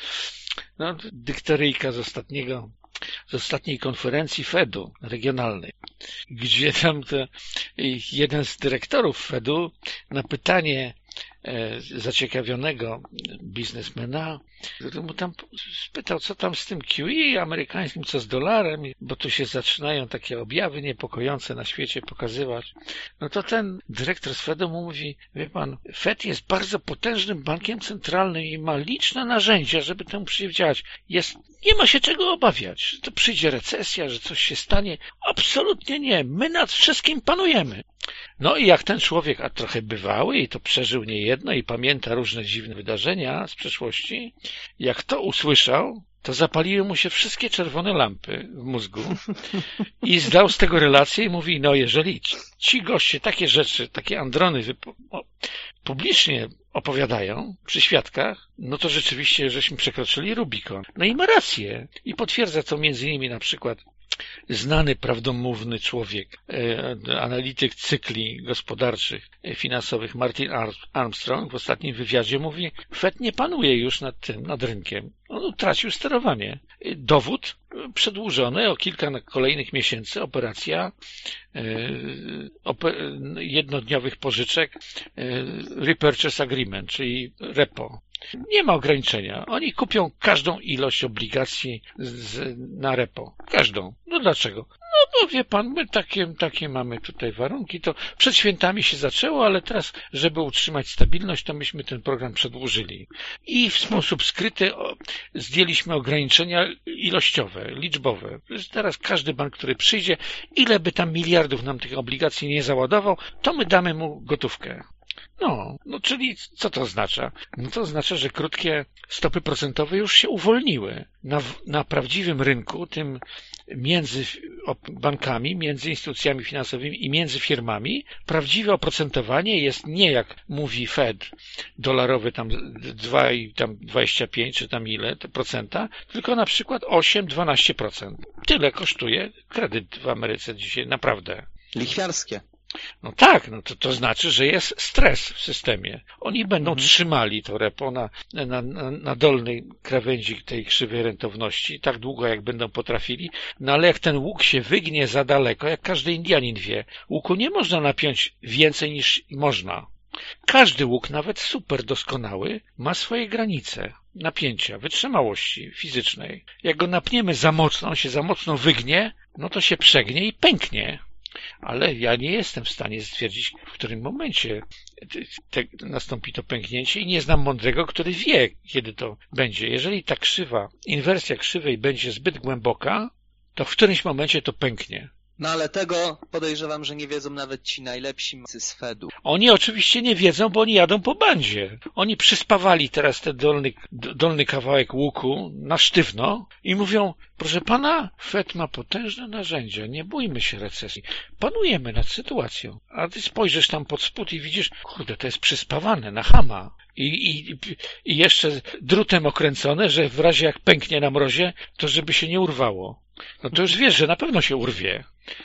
No, dykteryjka z ostatniego z ostatniej konferencji Fedu regionalnej, gdzie tam jeden z dyrektorów Fedu na pytanie zaciekawionego biznesmena, który mu tam spytał, co tam z tym QE amerykańskim, co z dolarem, bo tu się zaczynają takie objawy niepokojące na świecie pokazywać. No to ten dyrektor z Fedu mówi, wie pan, Fed jest bardzo potężnym bankiem centralnym i ma liczne narzędzia, żeby temu przeciwdziałać. Jest, nie ma się czego obawiać, że to przyjdzie recesja, że coś się stanie. Absolutnie nie. My nad wszystkim panujemy. No i jak ten człowiek, a trochę bywały i to przeżył niejedno i pamięta różne dziwne wydarzenia z przeszłości, jak to usłyszał, to zapaliły mu się wszystkie czerwone lampy w mózgu i zdał z tego relację i mówi, no jeżeli ci goście takie rzeczy, takie androny publicznie opowiadają przy świadkach, no to rzeczywiście żeśmy przekroczyli Rubikon. No i ma rację. I potwierdza to między innymi na przykład znany, prawdomówny człowiek, e, analityk cykli gospodarczych, e, finansowych Martin Armstrong w ostatnim wywiadzie mówi, Fed nie panuje już nad tym, nad rynkiem. On utracił sterowanie. E, dowód przedłużony o kilka kolejnych miesięcy operacja jednodniowych pożyczek repurchase agreement, czyli repo. Nie ma ograniczenia. Oni kupią każdą ilość obligacji z, na repo. Każdą. No dlaczego? No bo wie pan, my takie, takie mamy tutaj warunki. To przed świętami się zaczęło, ale teraz, żeby utrzymać stabilność, to myśmy ten program przedłużyli. I w sposób skryty zdjęliśmy ograniczenia ilościowe, liczbowe. Teraz każdy bank, który przyjdzie, ile by tam miliardów nam tych obligacji nie załadował, to my damy mu gotówkę. No, no czyli co to oznacza? No to oznacza, że krótkie stopy procentowe już się uwolniły. Na, na prawdziwym rynku, tym między bankami, między instytucjami finansowymi i między firmami, prawdziwe oprocentowanie jest nie jak mówi Fed, dolarowy tam 2 i tam 25 czy tam ile to procenta, tylko na przykład 8-12%. Tyle kosztuje kredyt w Ameryce dzisiaj, naprawdę. Lichwiarskie. No tak, no to, to znaczy, że jest stres w systemie. Oni będą mhm. trzymali to repo na, na, na, na dolnej krawędzi tej krzywej rentowności tak długo, jak będą potrafili, no ale jak ten łuk się wygnie za daleko, jak każdy Indianin wie, łuku nie można napiąć więcej niż można. Każdy łuk, nawet super doskonały, ma swoje granice napięcia, wytrzymałości fizycznej. Jak go napniemy za mocno, on się za mocno wygnie, no to się przegnie i pęknie. Ale ja nie jestem w stanie stwierdzić, w którym momencie te, nastąpi to pęknięcie i nie znam mądrego, który wie, kiedy to będzie. Jeżeli ta krzywa, inwersja krzywej będzie zbyt głęboka, to w którymś momencie to pęknie. No ale tego podejrzewam, że nie wiedzą nawet ci najlepsi z Fedu. Oni oczywiście nie wiedzą, bo oni jadą po bandzie. Oni przyspawali teraz ten dolny, dolny kawałek łuku na sztywno i mówią, proszę pana, Fed ma potężne narzędzia, nie bójmy się recesji. Panujemy nad sytuacją. A ty spojrzysz tam pod spód i widzisz, kurde, to jest przyspawane na hama. I, i, I jeszcze drutem okręcone, że w razie jak pęknie na mrozie, to żeby się nie urwało. No to już wiesz, że na pewno się urwie.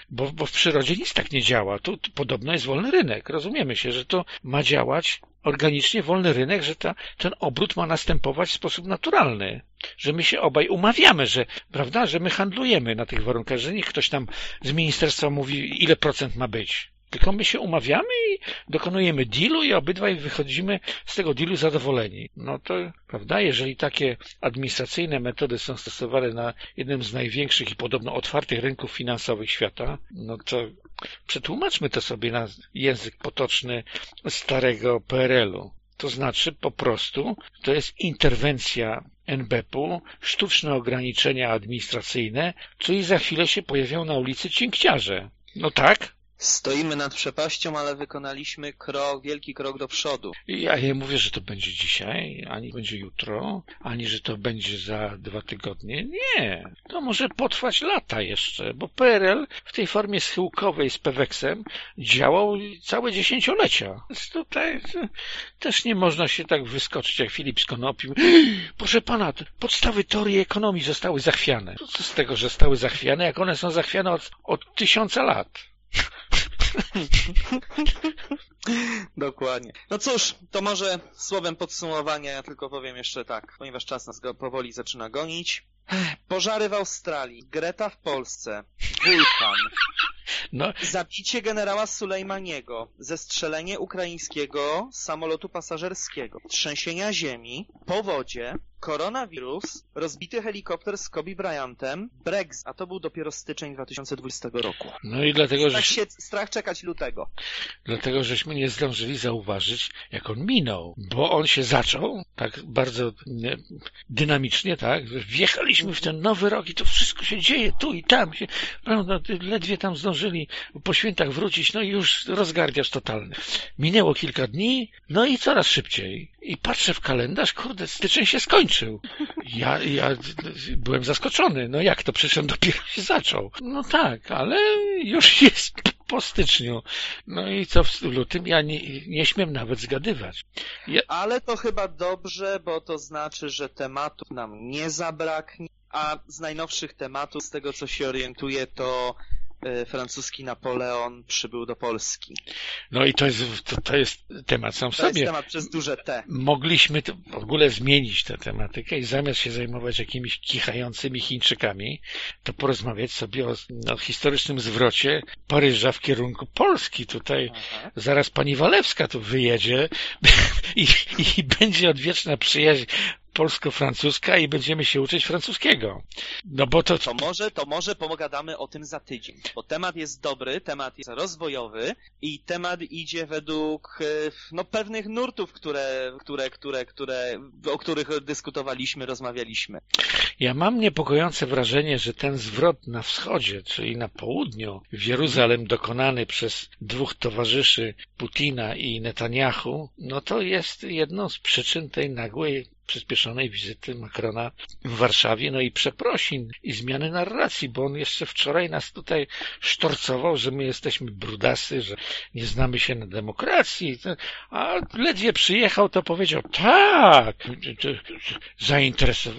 Bo, bo w przyrodzie nic tak nie działa. Tu, podobno jest wolny rynek. Rozumiemy się, że to ma działać organicznie wolny rynek, że ta, ten obrót ma następować w sposób naturalny. Że my się obaj umawiamy, że, prawda, że my handlujemy na tych warunkach, że niech ktoś tam z ministerstwa mówi, ile procent ma być. Tylko my się umawiamy i dokonujemy dealu i obydwaj wychodzimy z tego dealu zadowoleni. No to, prawda, jeżeli takie administracyjne metody są stosowane na jednym z największych i podobno otwartych rynków finansowych świata, no to przetłumaczmy to sobie na język potoczny starego PRL-u. To znaczy po prostu to jest interwencja NBP-u, sztuczne ograniczenia administracyjne, czyli za chwilę się pojawią na ulicy cinkciarze. No tak? Stoimy nad przepaścią, ale wykonaliśmy krok, wielki krok do przodu. Ja nie mówię, że to będzie dzisiaj, ani będzie jutro, ani że to będzie za dwa tygodnie. Nie, to może potrwać lata jeszcze, bo PRL w tej formie schyłkowej z Peweksem działał całe dziesięciolecia. Więc tutaj też nie można się tak wyskoczyć jak Filip z Konopi. Proszę pana, podstawy teorii ekonomii zostały zachwiane. Co z tego, że zostały zachwiane, jak one są zachwiane od, od tysiąca lat? Dokładnie. No cóż, to może słowem podsumowania ja tylko powiem jeszcze tak, ponieważ czas nas go powoli zaczyna gonić. Pożary w Australii, Greta w Polsce, wulkan, no. zabicie generała Sulejmaniego, zestrzelenie ukraińskiego samolotu pasażerskiego, trzęsienia ziemi, powodzie, koronawirus, rozbity helikopter z Kobe Bryantem, Brexit, a to był dopiero styczeń 2020 roku. No i dlatego, strach, że... się, strach czekać lutego. Dlatego, żeśmy nie zdążyli zauważyć, jak on minął, bo on się zaczął tak bardzo dynamicznie, tak? Wjechaliśmy w ten nowy rok i to wszystko się dzieje tu i tam. Się, prawda? Ledwie tam zdążyli po świętach wrócić, no i już rozgardiasz totalny. Minęło kilka dni, no i coraz szybciej. I patrzę w kalendarz, kurde, styczeń się skończył. Ja, ja byłem zaskoczony. No jak to? Przecież on dopiero się zaczął. No tak, ale już jest po styczniu. No i co w lutym? Ja nie, nie śmiem nawet zgadywać. Ja... Ale to chyba dobrze, bo to znaczy, że tematów nam nie zabraknie, a z najnowszych tematów, z tego co się orientuję, to francuski Napoleon przybył do Polski. No i to jest, to, to jest temat sam w sobie. To jest temat przez duże T. Mogliśmy w ogóle zmienić tę tematykę i zamiast się zajmować jakimiś kichającymi Chińczykami, to porozmawiać sobie o, o historycznym zwrocie Paryża w kierunku Polski. Tutaj Aha. zaraz pani Walewska tu wyjedzie i, i będzie odwieczna przyjaźń polsko-francuska i będziemy się uczyć francuskiego. No bo to... To może, to może pogadamy o tym za tydzień, bo temat jest dobry, temat jest rozwojowy i temat idzie według e, no, pewnych nurtów, które, które, które, które, o których dyskutowaliśmy, rozmawialiśmy. Ja mam niepokojące wrażenie, że ten zwrot na wschodzie, czyli na południu, w Jeruzalem dokonany przez dwóch towarzyszy Putina i Netanyahu, no to jest jedną z przyczyn tej nagłej przyspieszonej wizyty Macrona w Warszawie, no i przeprosin i zmiany narracji, bo on jeszcze wczoraj nas tutaj sztorcował, że my jesteśmy brudasy, że nie znamy się na demokracji, a ledwie przyjechał, to powiedział, tak,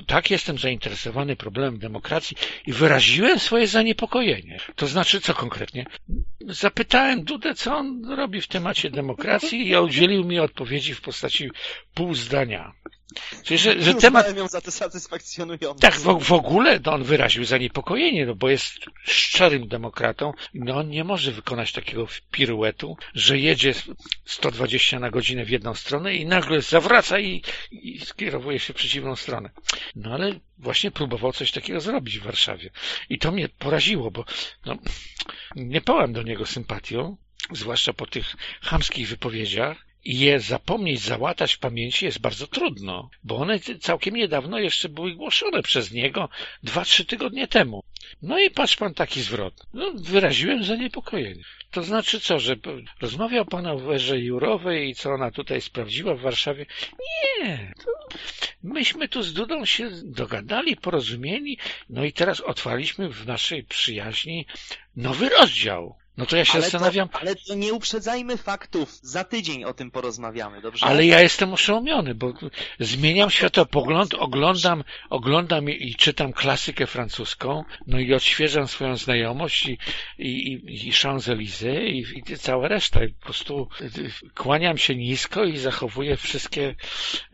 tak jestem zainteresowany problemem demokracji i wyraziłem swoje zaniepokojenie. To znaczy, co konkretnie? Zapytałem Dudę, co on robi w temacie demokracji i udzielił mi odpowiedzi w postaci pół zdania. Czyli, że, że temat... ją za to satysfakcjonujący. Tak, w, w ogóle to on wyraził zaniepokojenie, no bo jest szczerym demokratą. No on nie może wykonać takiego piruetu, że jedzie 120 na godzinę w jedną stronę i nagle zawraca i, i skierowuje się w przeciwną stronę. No ale właśnie próbował coś takiego zrobić w Warszawie. I to mnie poraziło, bo no, nie pałam do niego sympatią, zwłaszcza po tych chamskich wypowiedziach, je zapomnieć, załatać w pamięci jest bardzo trudno, bo one całkiem niedawno jeszcze były głoszone przez niego dwa, trzy tygodnie temu. No i patrz pan taki zwrot. No, wyraziłem zaniepokojenie. To znaczy co, że rozmawiał pan o Werze Jurowej i co ona tutaj sprawdziła w Warszawie? Nie. myśmy tu z Dudą się dogadali, porozumieni, no i teraz otwarliśmy w naszej przyjaźni nowy rozdział. No to ja się ale zastanawiam. To, ale to nie uprzedzajmy faktów. Za tydzień o tym porozmawiamy, dobrze? Ale ja jestem oszołomiony, bo zmieniam światopogląd, oglądam, oglądam i, czytam klasykę francuską, no i odświeżam swoją znajomość i, i, i Champs-Élysées i, i cała reszta. I po prostu kłaniam się nisko i zachowuję wszystkie,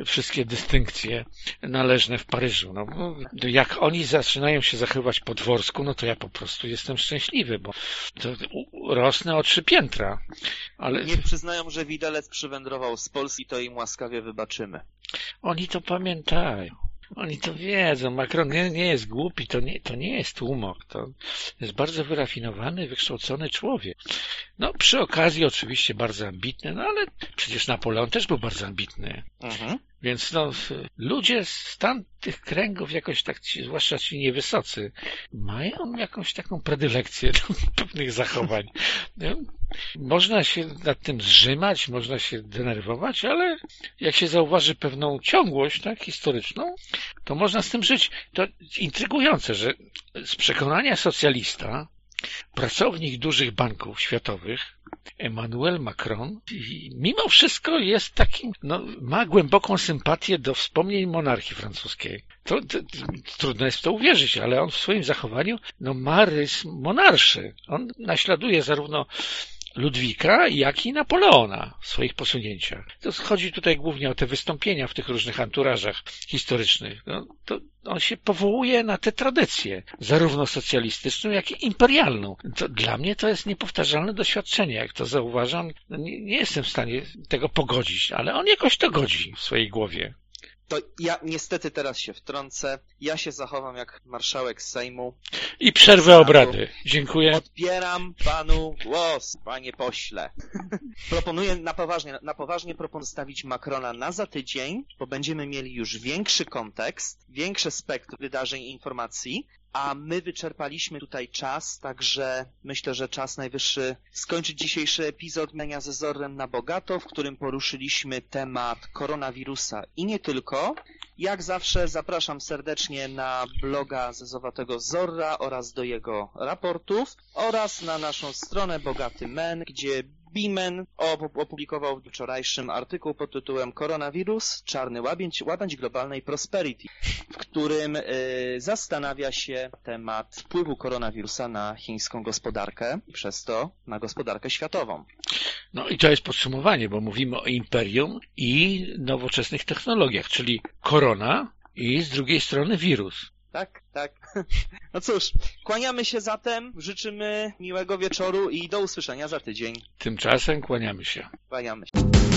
wszystkie dystynkcje należne w Paryżu. No, jak oni zaczynają się zachowywać po dworsku, no to ja po prostu jestem szczęśliwy, bo to, rosnę o trzy piętra. Ale... Niech przyznają, że widelec przywędrował z Polski, to im łaskawie wybaczymy. Oni to pamiętają. Oni to wiedzą. Macron nie, nie jest głupi, to nie, to nie jest tłumok. To jest bardzo wyrafinowany, wykształcony człowiek. No, przy okazji oczywiście bardzo ambitny, no ale przecież Napoleon też był bardzo ambitny. Mhm. Więc no, ludzie z tamtych kręgów jakoś tak, ci, zwłaszcza ci niewysocy, mają jakąś taką predylekcję do pewnych zachowań. No, można się nad tym zrzymać, można się denerwować, ale jak się zauważy pewną ciągłość tak, historyczną, to można z tym żyć. To intrygujące, że z przekonania socjalista pracownik dużych banków światowych Emmanuel Macron mimo wszystko jest takim, no, ma głęboką sympatię do wspomnień monarchii francuskiej. To, to, trudno jest w to uwierzyć, ale on w swoim zachowaniu no, ma rys monarszy. On naśladuje zarówno Ludwika, jak i Napoleona w swoich posunięciach. To chodzi tutaj głównie o te wystąpienia w tych różnych anturażach historycznych. No, to on się powołuje na tę tradycję, zarówno socjalistyczną, jak i imperialną. To dla mnie to jest niepowtarzalne doświadczenie. Jak to zauważam, no nie, nie jestem w stanie tego pogodzić, ale on jakoś to godzi w swojej głowie. To ja niestety teraz się wtrącę. Ja się zachowam jak marszałek Sejmu. I przerwę obrady. Dziękuję. Odbieram panu głos, panie pośle. proponuję na poważnie, na poważnie proponuję stawić Macrona na za tydzień, bo będziemy mieli już większy kontekst, większe spektrum wydarzeń i informacji a my wyczerpaliśmy tutaj czas, także myślę, że czas najwyższy skończyć dzisiejszy epizod Mienia ze Zorem na Bogato, w którym poruszyliśmy temat koronawirusa i nie tylko. Jak zawsze zapraszam serdecznie na bloga Zezowatego Zorra oraz do jego raportów oraz na naszą stronę Bogaty Men, gdzie Bimen opublikował wczorajszym artykuł pod tytułem Koronawirus, czarny łabędź, łabędź globalnej prosperity, w którym y, zastanawia się temat wpływu koronawirusa na chińską gospodarkę i przez to na gospodarkę światową. No i to jest podsumowanie, bo mówimy o imperium i nowoczesnych technologiach, czyli korona i z drugiej strony wirus. Tak, tak. No cóż, kłaniamy się zatem, życzymy miłego wieczoru i do usłyszenia za tydzień. Tymczasem kłaniamy się. Kłaniamy się.